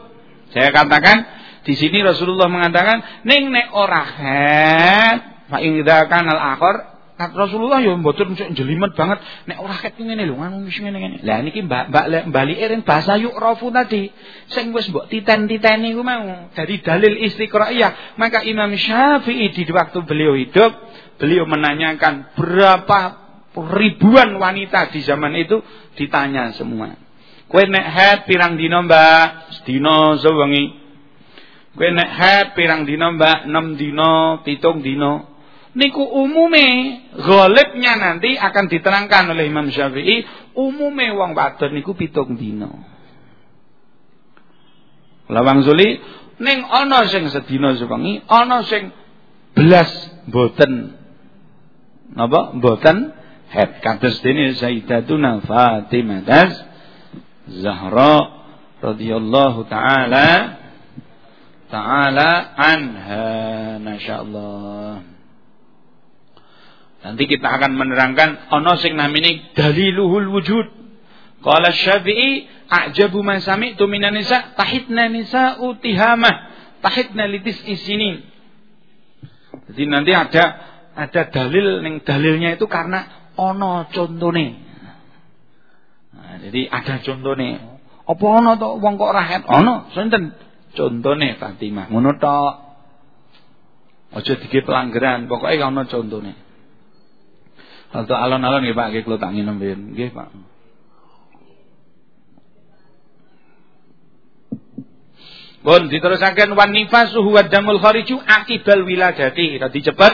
Saya katakan di sini Rasulullah mengatakan ning nek ora het fa idza kana al-akhar Rasulullah ya mboten jelimet banget nek ora ket ngene lho ngono wis ngene ngene. Lah niki Mbak Mbak balike ring bahasa yu'rafu tadi sing wis mbok titen-titeni ku mau dari dalil istiqraiyah. Maka Imam Syafi'i di waktu beliau hidup beliau menanyakan berapa ribuan wanita di zaman itu ditanya semua. Kowe nek head pirang dino Mbak? Sedina sewengi. Kowe nek head pirang dino Mbak? 6 dino, 7 dino niku umume golibnya nanti akan diterangkan oleh Imam Syafi'i umume wong wadon niku pitung dino lawang suli ning ana sing sedina sewengi ana sing belas boten. Napa? Boten head kados dene Sayyidatuna Fatimah das Zahra radhiyallahu taala taala anha masyaallah Nanti kita akan menerangkan ana sing namine daliluhul wujud. Qala Syafi'i ajabu ma sami'tu minan nisa tahitna nisa'u tihamah tahitna litis isinin. Jadi nanti ada ada dalil ning dalilnya itu karena ana contone. Nah, jadi ada contone. Apa ana to wong kok rahet? Ana, sinten? Contone Fatimah. Ngono tok. Aja dike pelanggaran, pokoke ana contone. Atau alon-alon nggih Pak, nggih kula tak nginem Nggih, Pak. Pun diterusaken wan nifasu huwa damul khariju akibal wiladati. Tadi cepet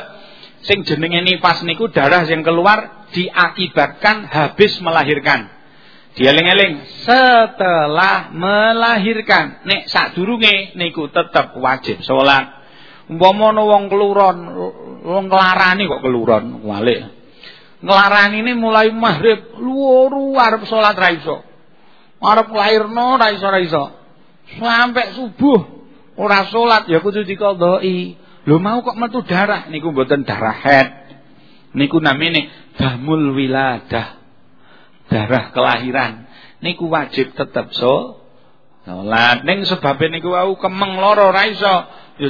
sing jenenge nifas niku darah yang keluar diakibatkan habis melahirkan. Dieling-eling setelah melahirkan. Nek sadurunge niku tetep wajib salat. Umpama wong keluron, wong kelarani kok keluron, walik ini mulai maghrib luaru arep salat ra iso. Arep lairno ra iso ra iso. Sampai subuh ora salat ya kudu diqodhoi. Lho mau kok metu darah niku mboten darah head. Niku namine damul wiladah. Darah kelahiran. Niku wajib tetep so salat. Ning sebabe niku wau kemeng loro ra iso.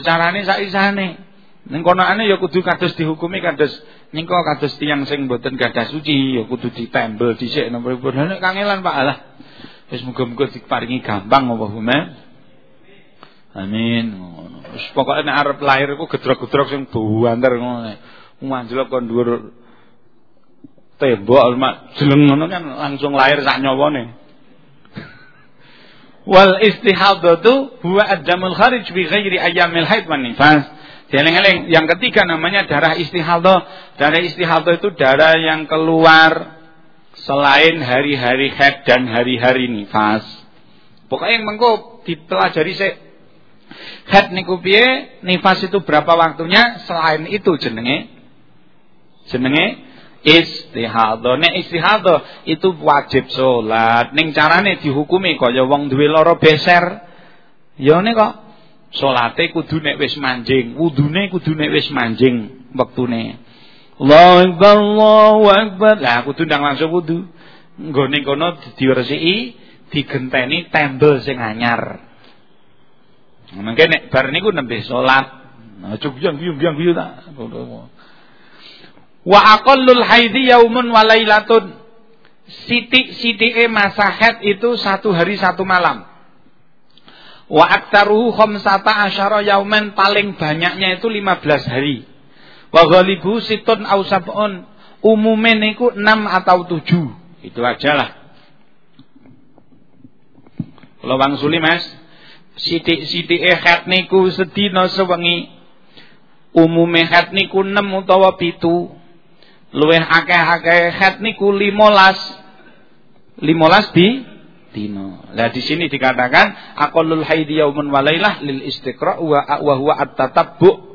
Carane sak isane. Ning konokane ya kudu kados dihukumi kados Niko kados tiyang sing mboten gadah suci ya kudu ditembel dhisik napa. Nek kangelan Pak Allah. Wis muga-muga diparingi gampang Allahumma. Amin. Wis pokoke nek arep lahir iku gedrok-gedrok sing buanter ngono. Manjlok kon dhuwur tembok mak jeleng ngono kan langsung lahir sak nyawane. Wal istihadatu huwa ad-damul kharij bi ghairi ayyamil haid wan nifas. Dieling-eling. Yang ketiga namanya darah istihadah. Darah istihadah itu darah yang keluar selain hari-hari haid dan hari-hari nifas. Pokoknya yang mengko dipelajari sih. Haid niku piye, nifas itu berapa waktunya? Selain itu jenenge jenenge istihadah. Nek istihadah itu wajib salat. Ning carane dihukumi kaya wong duwe lara beser. Ya kok Salate kudu nek wis manjing, wudune kudu nek wis manjing wektune. Allahu Akbar, Allahu Akbar. Lah kudu ndang langsung wudu. Nggone kono diresiki, digenteni tembel sing anyar. Mangke nek bar niku nembe salat. Nah, cuk-cuk biung-biung biung tak. Wa aqallul haidhi yaumun wa lailatun. Sitik-sitike masa haid itu satu hari satu malam. Wa aktaruhu khamsata asyara yauman paling banyaknya itu 15 hari. Wa ghalibu situn au sab'un. Umume niku 6 atau 7. Itu aja lah. Kalau wangsuli Mas, sidik-sidike khat niku sedina sewengi. Umume het niku 6 utawa pitu. Luwih akeh-akeh het niku 15. 15 di dino. Lah di sini dikatakan aqallul haidi yaumun walailah lil istiqra wa wa huwa at-tatabbu.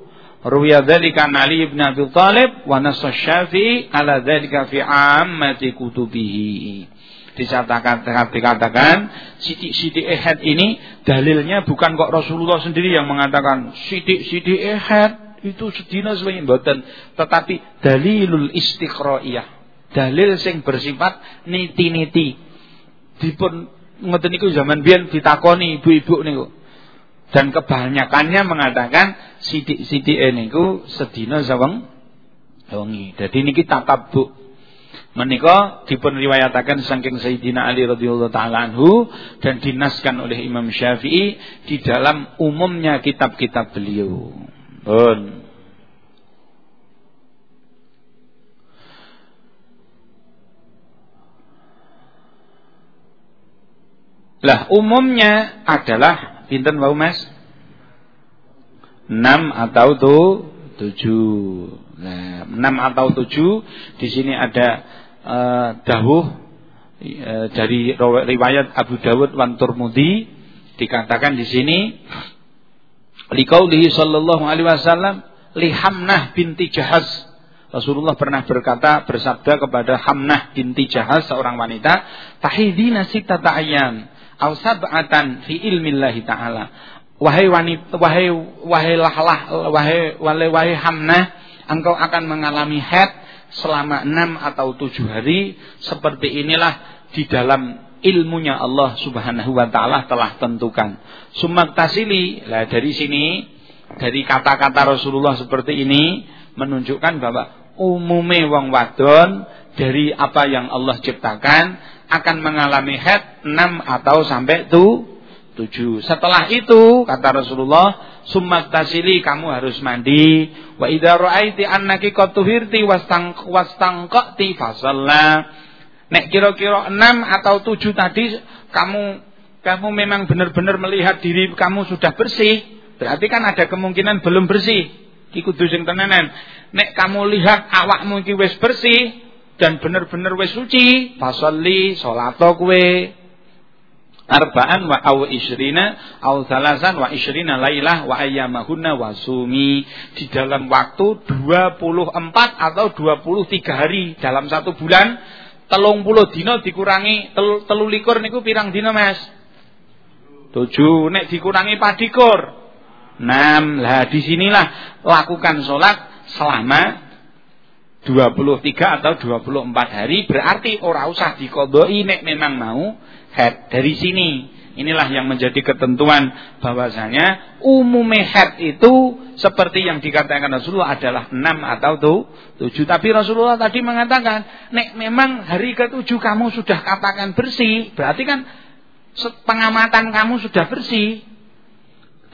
Ruwiya dzalika Ali ibn Abi Thalib wa nassa Syafi'i ala dzalika fi ammati kutubihi. Dikatakan dikatakan sidik-sidik ehad ini dalilnya bukan kok Rasulullah sendiri yang mengatakan sidik-sidik ehad itu sedina sebagai mboten tetapi dalilul istiqraiyah dalil sing bersifat niti-niti dipun ngoten niku zaman biyen ditakoni ibu-ibu niku. Dan kebanyakannya mengatakan sidik-sidik niku sedina saweng wengi. Dadi niki tatabbu. Menika dipun riwayataken saking Sayyidina Ali radhiyallahu taala anhu dan dinaskan oleh Imam Syafi'i di dalam umumnya kitab-kitab beliau. Pun. Lah umumnya adalah pinten wau Mas? 6 atau tuh 7. Nah, 6 atau 7 di sini ada uh, dawuh uh, dari riwayat Abu Dawud wan Turmudi dikatakan di sini liqaulihi sallallahu alaihi wasallam li Hamnah binti Jahaz Rasulullah pernah berkata bersabda kepada Hamnah binti Jahaz seorang wanita tahidina sitata ayyam au sab'atan fi ilmillahi taala. Wahai wanita, wahai wahai lahlah, wahai wahai, wahai Hamnah, engkau akan mengalami haid selama enam atau tujuh hari seperti inilah di dalam ilmunya Allah Subhanahu wa taala telah tentukan. Sumak tasili, lah dari sini dari kata-kata Rasulullah seperti ini menunjukkan bahwa umume wong wadon dari apa yang Allah ciptakan akan mengalami head 6 atau sampai tu 7. Setelah itu kata Rasulullah, summa tasili kamu harus mandi. Wa idza ra'aiti annaki qad tuhirti wastang wastangqati fasalla. Nek kira-kira 6 atau 7 tadi kamu kamu memang benar-benar melihat diri kamu sudah bersih, berarti kan ada kemungkinan belum bersih. Iki kudu sing tenanan. Nek kamu lihat awakmu iki wis bersih, dan benar-benar wis suci, fasolli salato kowe arba'an wa aw isrina aw salasan wa isrina lailah wa ayyamahunna wa sumi. Di dalam waktu 24 atau 23 hari dalam satu bulan telung puluh dino dikurangi tel, telu likur niku pirang dino mas? Tujuh. Nek dikurangi padikur? Enam. Lah di sinilah lakukan sholat selama 23 atau 24 hari berarti ora usah dikodoi nek memang mau head dari sini. Inilah yang menjadi ketentuan bahwasanya umume head itu seperti yang dikatakan Rasulullah adalah 6 atau tuh 7 tapi Rasulullah tadi mengatakan nek memang hari ke-7 kamu sudah katakan bersih berarti kan pengamatan kamu sudah bersih.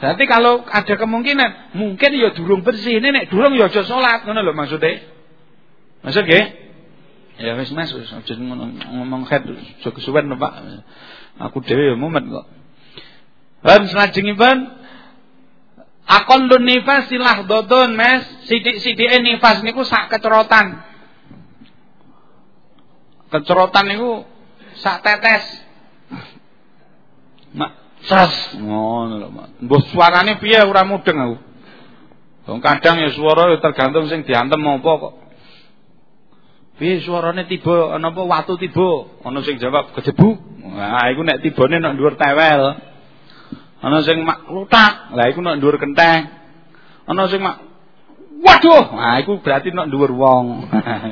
Berarti kalau ada kemungkinan mungkin ya durung bersih, nek durung ya aja salat, ngono lho maksudnya. Masuk ya? Ya wis Mas, aja ngomong head aja Pak. Aku dhewe ya mumet kok. Lan salajengipun akon nifas silah dodon Mas, sidik-sidike nifas niku sak kecerotan. Kecerotan niku sak tetes. Mak sas ngono lho, Mak. Mbah suarane piye ora mudeng aku. Kadang ya suara ya tergantung sing diantem apa kok. Piye suarane tiba ana apa watu tiba? Ana sing jawab kejebu. Nah, iku nek tibane nek dhuwur tewel. Ana sing mak lutak. Lah iku nek dhuwur kenteng. Ana sing mak waduh. Nah, iku berarti nek dhuwur wong.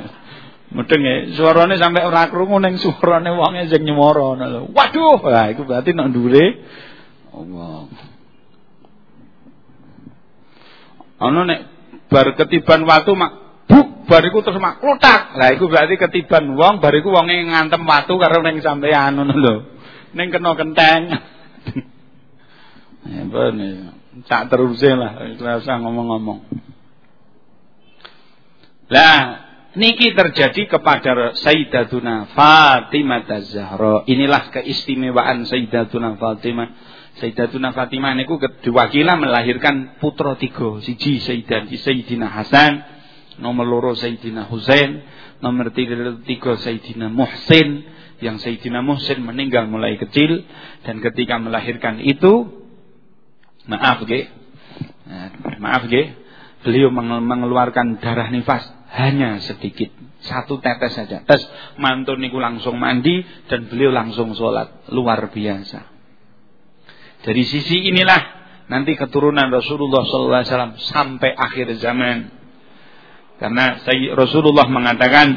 Mudeng ya, suarane sampai ora krungu ning suarane wonge sing nyemara ngono Waduh. Lah iku berarti nek dhuwure wong. Ana nek bar ketiban watu mak buk bariku terus mak klotak. Lah iku berarti ketiban wong bariku wonge ngantem watu karo ning sampean ngono lho. Ning kena kenteng. Ya ben cak teruse lah ora usah ngomong-ngomong. Lah niki terjadi kepada Sayyidatuna Fatimah Az-Zahra. Inilah keistimewaan Sayyidatuna Fatimah Sayyidatuna Fatimah niku diwakila melahirkan putra tiga, siji Sayyidan Sayyidina Hasan, nomor loro Sayyidina Husain, nomor tiga, tiga Sayyidina Muhsin, yang Sayyidina Muhsin meninggal mulai kecil. Dan ketika melahirkan itu maaf ge, maaf ge, beliau mengeluarkan darah nifas hanya sedikit. Satu tetes saja. Tes mantun niku langsung mandi dan beliau langsung sholat. Luar biasa. Dari sisi inilah nanti keturunan Rasulullah SAW sampai akhir zaman. Karena Rasulullah mengatakan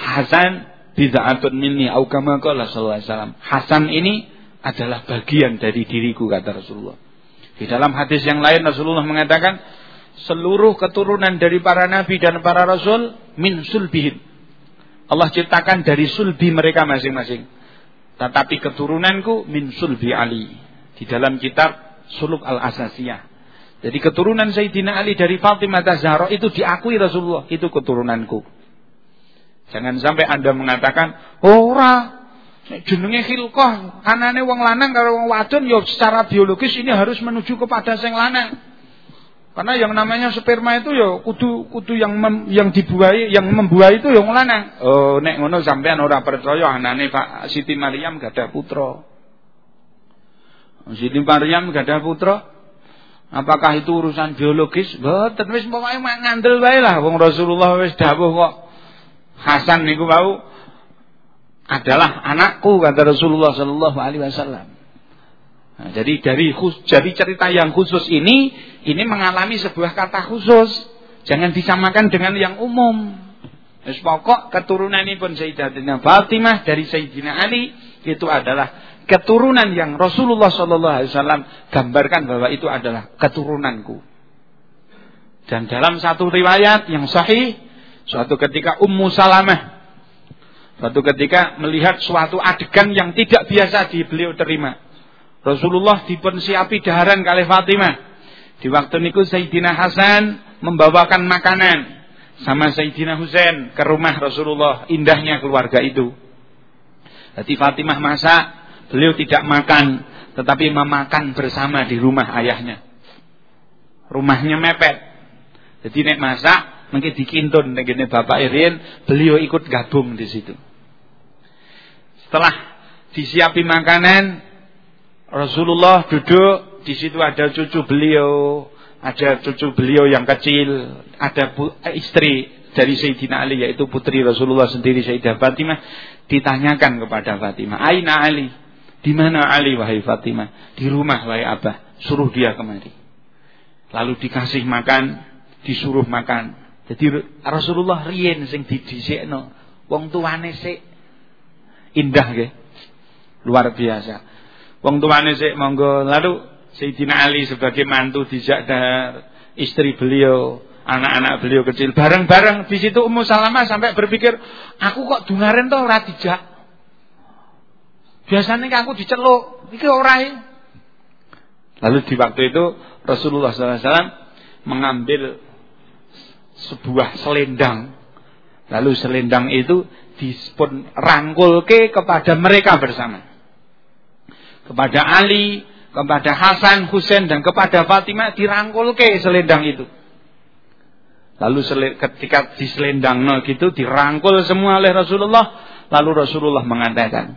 Hasan bid'atun minni au kama qala sallallahu alaihi wasallam. Hasan ini adalah bagian dari diriku kata Rasulullah. Di dalam hadis yang lain Rasulullah mengatakan seluruh keturunan dari para nabi dan para rasul min sulbihim. Allah ciptakan dari sulbi mereka masing-masing. Tetapi keturunanku min sulbi Ali. Di dalam kitab Suluk Al-Asasiyah. Jadi keturunan Sayyidina Ali dari Fatimah Zahra itu diakui Rasulullah. Itu keturunanku. Jangan sampai Anda mengatakan, ora, jenenge khilqah, anane wong lanang karo wong wadon ya secara biologis ini harus menuju kepada sing lanang. Karena yang namanya sperma itu ya kudu kudu yang mem, yang dibuahi, yang membuahi itu yang lanang. Oh, nek ngono sampean ora percaya anane Pak Siti Maryam gak ada putra. Siti Maryam gak ada putra. Apakah itu urusan biologis? Mboten wis pokoke ngandel wae lah wong Rasulullah wis dawuh kok. Hasan niku wau adalah anakku kata Rasulullah sallallahu alaihi wasallam. Nah, jadi dari dari cerita yang khusus ini, ini mengalami sebuah kata khusus. Jangan disamakan dengan yang umum. Terus pokok keturunan ini pun Sayyidatina Fatimah dari Sayyidina Ali itu adalah keturunan yang Rasulullah Shallallahu Alaihi Wasallam gambarkan bahwa itu adalah keturunanku. Dan dalam satu riwayat yang sahih, suatu ketika Ummu Salamah, suatu ketika melihat suatu adegan yang tidak biasa di beliau terima. Rasulullah dipersiapi daharan kali Fatimah. Di waktu niku Sayyidina Hasan membawakan makanan sama Sayyidina Husain ke rumah Rasulullah. Indahnya keluarga itu. Jadi Fatimah masak, beliau tidak makan, tetapi memakan bersama di rumah ayahnya. Rumahnya mepet. Jadi nek masak, mungkin dikintun nek Bapak Irin, beliau ikut gabung di situ. Setelah disiapi makanan, Rasulullah duduk, di situ ada cucu beliau, ada cucu beliau yang kecil, ada eh, istri dari Sayyidina Ali yaitu putri Rasulullah sendiri Sayyidah Fatimah ditanyakan kepada Fatimah, "Aina Ali?" Di mana Ali wahai Fatimah? Di rumah wahai Abah. Suruh dia kemari. Lalu dikasih makan, disuruh makan. Jadi Rasulullah rien sing didhisikno. Wong tuane sik indah nggih. Luar biasa. Wong tuane sik monggo. Lalu Sayyidina Ali sebagai mantu dijak dahar istri beliau, anak-anak beliau kecil bareng-bareng di situ Ummu Salamah sampai berpikir, aku kok dungaren toh ora dijak. Biasanya aku diceluk, iki ora Lalu di waktu itu Rasulullah SAW mengambil sebuah selendang. Lalu selendang itu dispun rangkulke kepada mereka bersama kepada Ali, kepada Hasan, Husain dan kepada Fatimah dirangkul ke selendang itu. Lalu ketika di selendang no gitu dirangkul semua oleh Rasulullah, lalu Rasulullah mengatakan,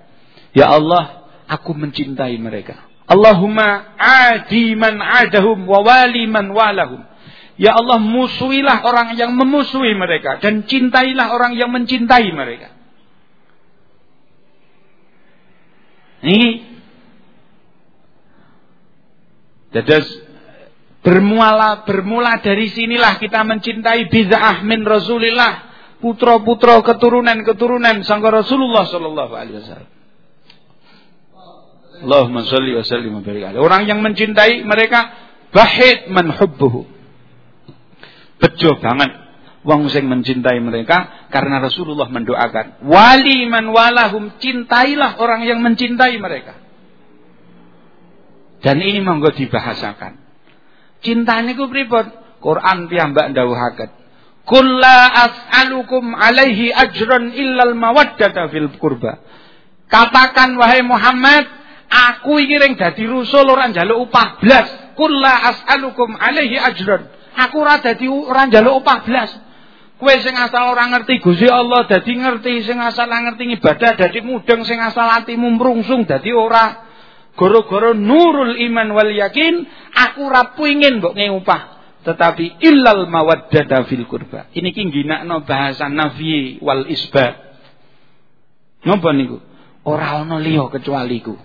"Ya Allah, aku mencintai mereka." Allahumma adi man adahum wa wali man walahum. Ya Allah musuhilah orang yang memusuhi mereka dan cintailah orang yang mencintai mereka. Ini Dados bermula bermula dari sinilah kita mencintai bid'ah min Rasulillah, putra-putra keturunan-keturunan sang Rasulullah sallallahu alaihi wasallam. Allahumma shalli wa sallim wa barik Orang yang mencintai mereka bahid man hubbuhu. Bejo banget wong sing mencintai mereka karena Rasulullah mendoakan wali man walahum cintailah orang yang mencintai mereka. Dan ini monggo dibahasakan. Cinta niku pripun? Quran piyambak ndawuhaken. Qul la as'alukum alaihi ajran illal mawaddata fil qurba. Katakan wahai Muhammad, Aku iki ring dadi rusul ora njaluk upah blas. Qul la as'alukum alaihi ajran. Aku ora dadi ora njaluk upah blas. Kowe sing asal ora ngerti Gusti Allah dadi ngerti, sing asal ngerti ibadah dadi mudeng, sing asal atimu mrungsung dadi ora. Goro-goro nurul iman wal yakin, aku ora pengin mbok ngupah. Tetapi illal mawaddata fil qurba. Ini ki ginakno bahasa nafi wal isbat. Napa niku? Ora ana liya kecuali ku.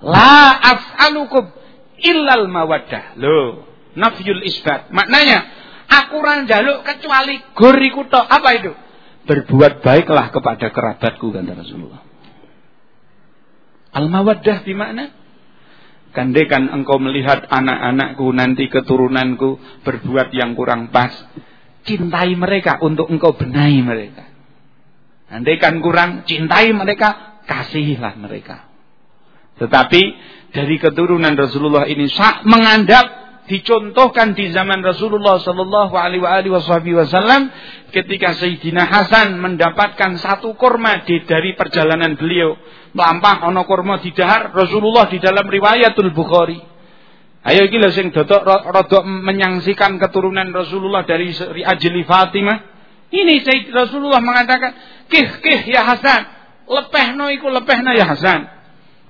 La as'alukum illal mawaddah. Lho, nafyul isbat. Maknanya aku ora njaluk kecuali goriku tok. Apa itu? Berbuat baiklah kepada kerabatku kata Rasulullah. Al-mawaddah di mana? Kandekan engkau melihat anak-anakku nanti keturunanku berbuat yang kurang pas. Cintai mereka untuk engkau benahi mereka. Andaikan kurang, cintai mereka, kasihilah mereka. Tetapi dari keturunan Rasulullah ini mengandap dicontohkan di zaman Rasulullah Sallallahu Alaihi Wasallam ketika Sayyidina Hasan mendapatkan satu korma di, dari perjalanan beliau melampah ono korma di dahar Rasulullah di dalam riwayatul Bukhari. Ayo lho sing dodok rodok menyangsikan keturunan Rasulullah dari ajli Fatimah. Ini Sayyid Rasulullah mengatakan, "Kih kih ya Hasan, lepehno iku lepehno ya Hasan."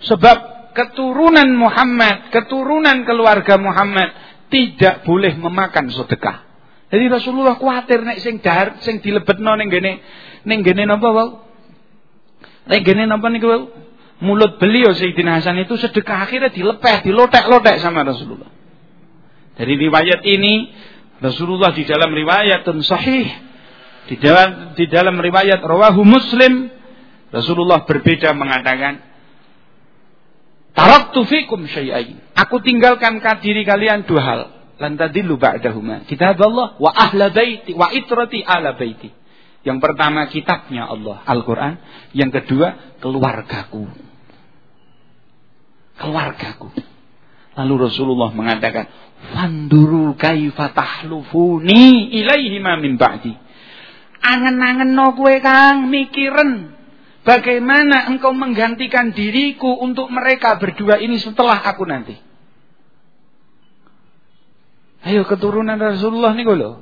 Sebab keturunan Muhammad, keturunan keluarga Muhammad tidak boleh memakan sedekah. Jadi Rasulullah khawatir nek sing dahar sing dilebetno ning gene ning gene napa wau? Ning gene napa niku? Mulut beliau Sayyidina Hasan itu sedekah akhirnya dilepeh, dilotek-lotek sama Rasulullah. Dari riwayat ini Rasulullah di dalam riwayat sahih di dalam di dalam riwayat rawahu Muslim Rasulullah berbeda mengatakan Taraktu fikum syai'ain. Aku tinggalkan diri kalian dua hal. Lantadillu ba'dahuma. Kitab Allah wa ahla baiti wa itrati ala baiti. Yang pertama kitabnya Allah, Al-Quran. Yang kedua, keluargaku. Keluargaku. Lalu Rasulullah mengatakan, Fanduru kaifa tahlufuni ilaihi ma min ba'di. Angen-angen no kue kang mikiren. Bagaimana engkau menggantikan diriku untuk mereka berdua ini setelah aku nanti. Ayo keturunan Rasulullah nih lho.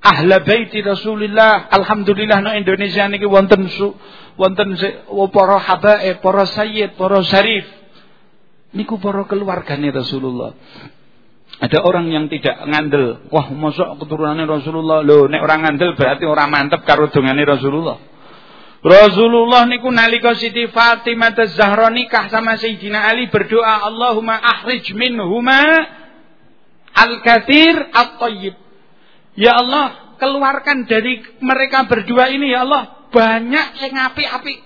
Ahla baiti Rasulullah, alhamdulillah no Indonesia niki wonten su wonten para habaib, para sayyid, para syarif. Niku para keluargane Rasulullah. Ada orang yang tidak ngandel. Wah, masuk keturunannya Rasulullah. Loh, nek orang ngandel berarti orang mantep karo dongane Rasulullah. Rasulullah niku nalika Siti Fatimah Zahra nikah sama Sayyidina Ali berdoa Allahumma akhrij minhuma al-katsir at-thayyib. Ya Allah, keluarkan dari mereka berdua ini ya Allah banyak sing apik-apik.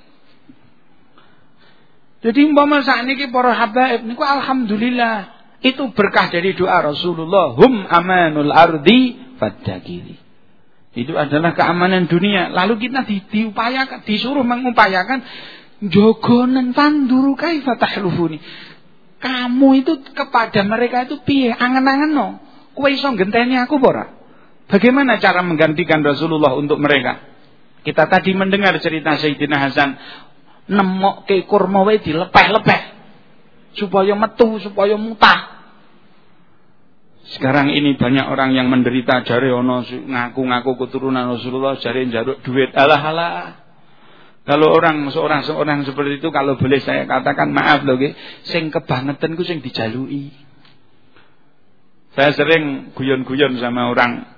Jadi umpama sakniki para habaib niku alhamdulillah itu berkah dari doa Rasulullah hum amanul ardi faddakiri. Itu adalah keamanan dunia. Lalu kita di, diupayakan, disuruh mengupayakan jogonan tanduru kaifa tahlufuni. Kamu itu kepada mereka itu piye angen-angen no. Kowe iso genteni aku ora? Bagaimana cara menggantikan Rasulullah untuk mereka? Kita tadi mendengar cerita Sayyidina Hasan nemok ke kurma dilepeh-lepeh supaya metu, supaya mutah. Sekarang ini banyak orang yang menderita jari ono ngaku-ngaku keturunan Rasulullah jari jaruk duit. Alah alah. Kalau orang seorang seorang seperti itu kalau boleh saya katakan maaf loh, sing kebangetan ku sing dijalui. Saya sering guyon-guyon sama orang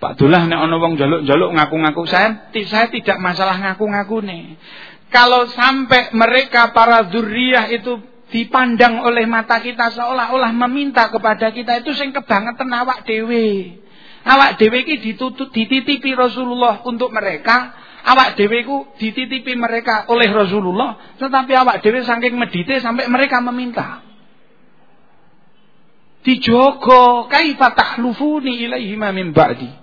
Pak Dullah nek ana wong jaluk-jaluk ngaku-ngaku saya saya tidak masalah ngaku-ngaku nih. Kalau sampai mereka para zuriyah itu dipandang oleh mata kita seolah-olah meminta kepada kita itu sing kebangetan awak dewe. Awak dewe iki ditutut dititipi Rasulullah untuk mereka, awak dewe ku dititipi mereka oleh Rasulullah, tetapi awak dewe saking medite sampai mereka meminta. Dijogo kaifa tahlufuni ilaihi min ba'di.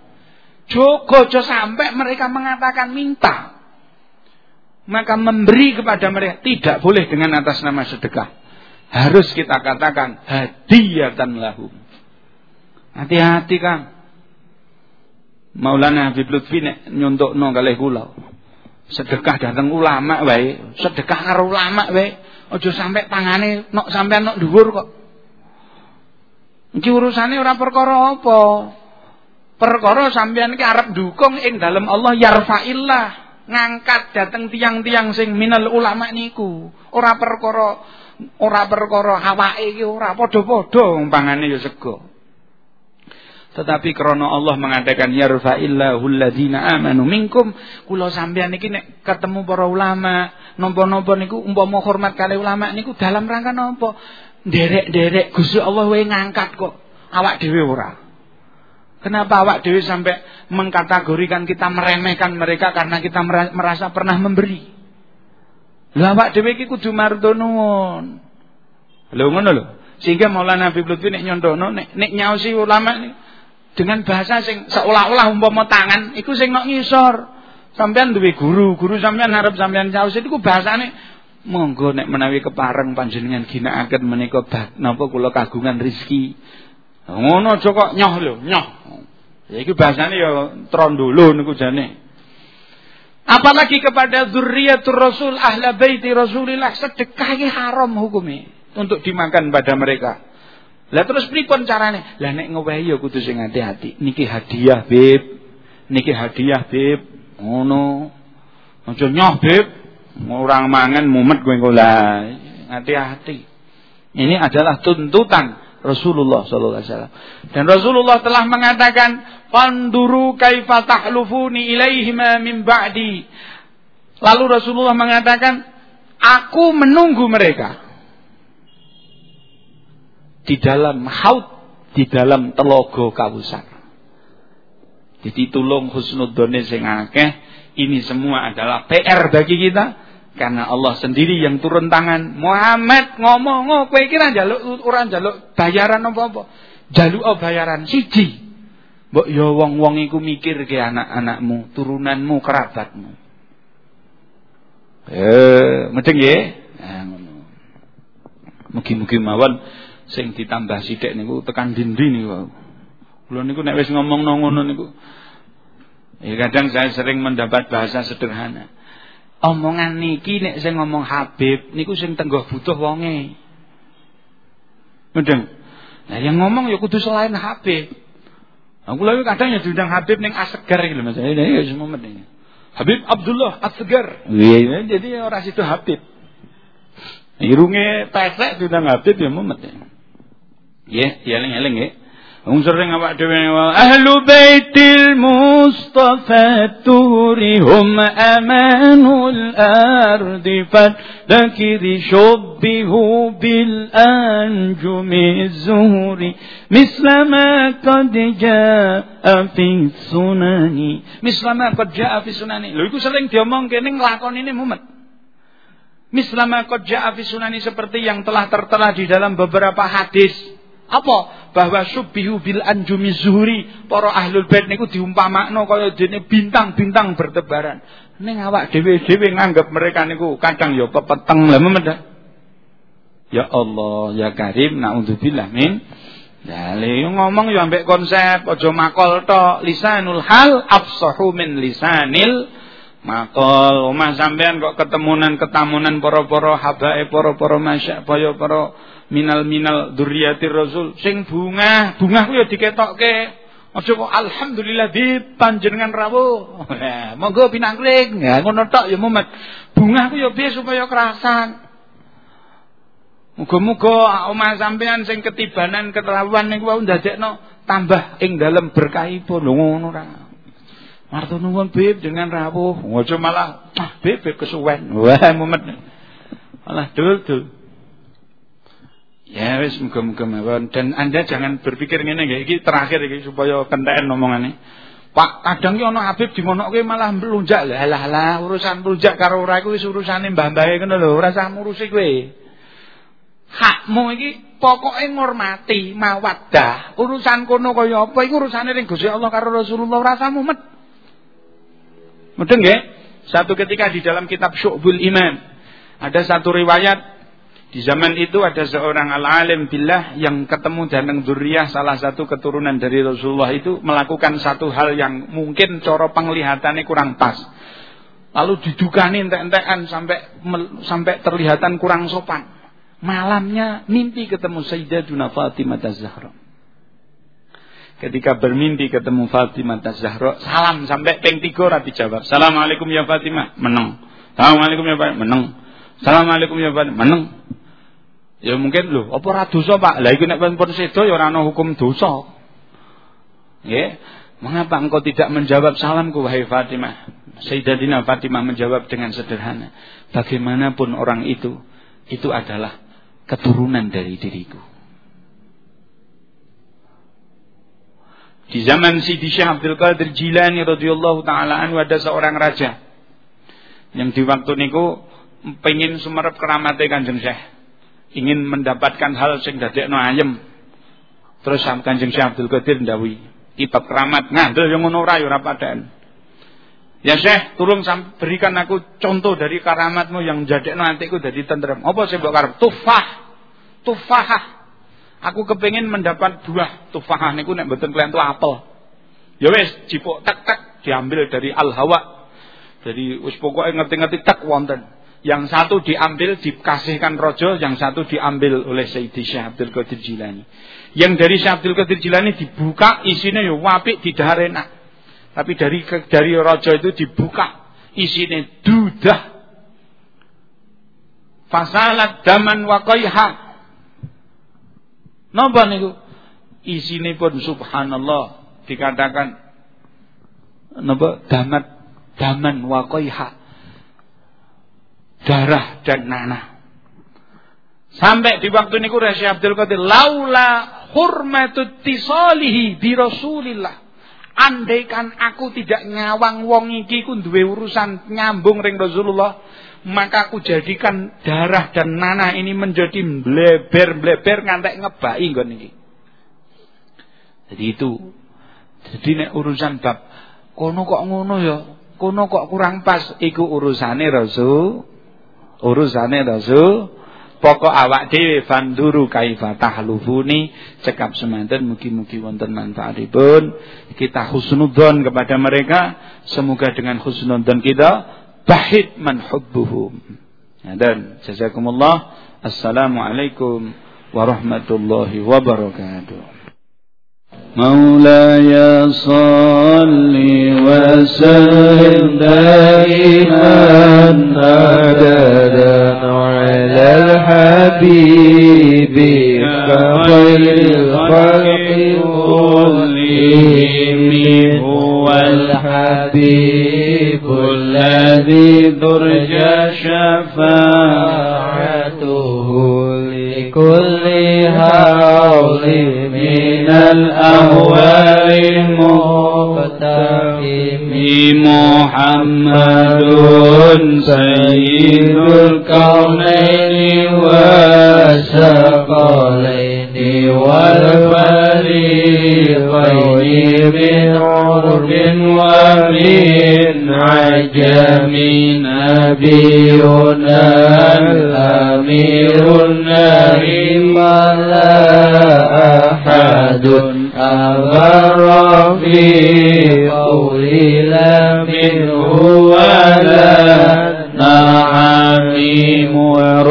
Jogo jo sampai mereka mengatakan minta. Maka memberi kepada mereka tidak boleh dengan atas nama sedekah. Harus kita katakan hadiyatan lahum. Hati-hati Kang. Maulana Habib Lutfi nek nyontokno kalih kula. Sedekah datang ulama wae, sedekah karo ulama wae. Aja sampai tangane nok sampean nok dhuwur kok. Iki urusane ora perkara apa. Perkara sampean iki arep dukung ing dalem Allah yarfa'illah, ngangkat dateng tiang-tiang sing minal ulama niku. Ora perkara ora perkara awake iki ora padha-padha umpamane ya sego. Tetapi karena Allah mengatakan yarfa'illahu alladhina amanu minkum, kula sampeyan iki nek ketemu para ulama, napa-napa niku umpama hormat kali ulama niku dalam rangka napa? Derek-derek Gusti Allah wae ngangkat kok. Awak dhewe ora. Kenapa awak dhewe sampai mengkategorikan kita meremehkan mereka karena kita merasa pernah memberi? Lah awak dhewe iki kudu marto nuwun. Lho ngono lho. Sehingga Maulana Habib Lutfi nek nyontono nek nek nyaosi ulama nih dengan bahasa sing seolah-olah umpama tangan iku sing nok ngisor. Sampean duwe guru, guru sampean harap sampean caos itu bahasane monggo nek menawi kepareng panjenengan ginakaken menika napa kula kagungan rizki. Ngono aja kok nyoh lho, nyoh. Ya iki bahasane ya trondolo niku jane. Apalagi kepada zurriyatur Rasul ahla baiti Rasulillah sedekah haram hukumnya untuk dimakan pada mereka. Lah terus pripun carane? Lah nek ngowehi ya kudu sing hati-hati. Niki hadiah, Beb. Niki hadiah, Beb. Ngono. Aja nyoh, Beb. Orang mangan mumet kowe engko lah. Hati-hati. Ini adalah tuntutan Rasulullah sallallahu alaihi wasallam. Dan Rasulullah telah mengatakan, "Fanduru kaifa tahlufuni ilaihima ba'di." Lalu Rasulullah mengatakan, "Aku menunggu mereka." di dalam haud, di dalam telogo kawusar. Jadi tulung husnudzone sing akeh, ini semua adalah PR bagi kita karena Allah sendiri yang turun tangan. Muhammad ngomong, oh, kowe kira jaluk ora jaluk bayaran apa-apa. Jaluk oh, bayaran siji. Mbok yo ya wong-wong iku mikir ke anak-anakmu, turunanmu, kerabatmu. Eh, mending nggih. Nah, ngono. Mugi-mugi mawon sing ditambah sithik niku tekan dindi niku. Kula niku nek wis ngomong ngono niku ya kadang saya sering mendapat bahasa sederhana. Omongan niki nek sing ngomong Habib niku sing tenggoh butuh wonge. Mendeng. Nah yang ngomong ya kudu selain Habib. Aku lagi kadang ya diundang Habib ning Asgar iki lho Mas. Ya ya mending. Habib Abdullah Asgar. Iya, jadi orang situ Habib. Irunge pesek diundang Habib ya mumet ya. Ya, dieling-eling nggih. Wong sering awak dhewe ahlu baitil mustafa turihum amanul ardi fadakiri shubbihu bil anjumi zuhuri mislama qad jaa fi sunani. Mislama qad jaa fi sunani. Lho iku sering diomong kene nglakonine mumet. Mislama qad jaa fi sunani seperti yang telah tertera di dalam beberapa hadis apa? Bahwa subihu bil anjumi zuhuri. Para ahlul bait niku diumpamakno kaya dene bintang-bintang bertebaran. Ning awak dhewe-dhewe nganggep mereka niku kadang ya pepeteng lah memed. Ya Allah, ya Karim, naudzubillah min. Le ngomong ya ambek konsep aja makol tok. Lisanul hal afsahu min lisanil makol. Omah sampean kok ketemunan ketamunan para-para habae para-para masya, para-para minal minal dzurriyyatir rasul sing bunga bunga ku ya diketokke aja kok alhamdulillah di panjenengan rawuh ya monggo pinangkling ya ngono tok ya mumet bunga ku ya piye supaya kerasan Muga-muga omah sampean sing ketibanan keterawan niku wau ndadekno tambah ing dalem berkahipun lho ngono ra. Marto nuwun Bib dengan rawuh. Aja malah ah Bib kesuwen. Wah mumet. Malah dul-dul. Ya wis muga-muga mawon dan Anda jangan berpikir ngene nggih iki terakhir iki supaya kenteken omongane. Pak kadang ki ana Habib dimonokke malah mlunjak lah lah urusan mlunjak karo ora iku wis urusane mbah-mbahe ngono lho ora usah ngurusi kowe. Hakmu iki pokoke ngormati mawaddah. Urusan kono kaya apa iku urusane ning Gusti Allah karo Rasulullah ora usah mumet. Mudeng nggih? Satu ketika di dalam kitab Syu'bul Iman ada satu riwayat di zaman itu ada seorang al-alim billah yang ketemu danang duriyah salah satu keturunan dari Rasulullah itu melakukan satu hal yang mungkin coro penglihatannya kurang pas. Lalu didukani entek-entekan sampai sampai terlihatan kurang sopan. Malamnya mimpi ketemu Sayyidatuna Fatimah Az-Zahra. Ketika bermimpi ketemu Fatimah Az-Zahra, salam sampai ping tiga ora dijawab. Assalamualaikum ya Fatimah, meneng. Assalamualaikum ya Fatimah, meneng. Assalamualaikum ya Fatimah, meneng. Ya mungkin lho, apa ora dosa Pak? Lah iki nek pun sedo ya ora hukum dosa. Nggih. Mengapa engkau tidak menjawab salamku wahai Fatimah? Sayyidatina Fatimah menjawab dengan sederhana. Bagaimanapun orang itu, itu adalah keturunan dari diriku. Di zaman Sidi Syekh Abdul Qadir Jilani radhiyallahu taala anhu ada seorang raja yang di waktu niku pengen sumerep keramate Kanjeng Syekh. Ingin mendapatkan hal sing dadekno ayem. Terus Kanjeng Syekh Abdul Qadir ndawi, kitab keramat ngandel yang ngono ora ya ora paten. Ya Syekh, tolong berikan aku contoh dari karamatmu yang jadekno antiku dadi tentrem. Apa sih mbok karep? Tufah. Tufah. Aku kepengin mendapat buah tufah niku nek mboten kalian tuh apel. Ya wis, cipok tak tak diambil dari al-hawa. Jadi wis pokoke ngerti-ngerti tak wonten. Yang satu diambil dikasihkan rojo, yang satu diambil oleh Sayyidi Syekh Abdul Qadir Jilani. Yang dari Syekh Abdul Qadir Jilani dibuka isinya ya wapik tidak enak. Tapi dari dari rojo itu dibuka isinya dudah. Fasalat daman waqaiha. Napa niku? Isine pun subhanallah dikatakan napa damat daman waqaiha. Darah dan nanah. Sampai di waktu ini Syekh Abdul Qadir laula hurmatut tisalihi bi Rasulillah. Andaikan aku tidak ngawang wong iki ku duwe urusan nyambung ring Rasulullah, maka aku jadikan darah dan nanah ini menjadi bleber-bleber ngantek ngebaki nggon iki. Jadi itu. Jadi nek urusan bab kono kok ngono ya, kono kok kurang pas iku urusane Rasul. Urusane Rasul Pokok awak dhewe fanduru kaifa tahlufuni cekap semanten mugi-mugi wonten manfaatipun. Kita husnudzon kepada mereka, semoga dengan husnudzon kita bahid man hubbuhum. Dan jazakumullah. Assalamualaikum warahmatullahi wabarakatuh. مولاي صل وسلم دائما ابدا على الحبيب خير الخلق كلهم هو الحبيب الذي ترجى شفاعته لكل هول الأهوال المقتحم محمد سيد الكونين والثقلين والفريقين من عرب ومن عجم نبينا الأمير النعيم لا أحد أبر في قول منه ولا نعميم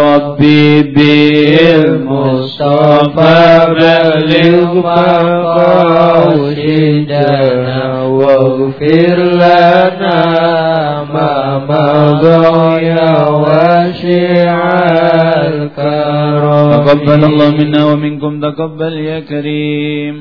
ربي بالمصطفى بلغ مقاصدنا واغفر لنا ما مضى يا واسع الكرم. تقبل الله منا ومنكم تقبل يا كريم.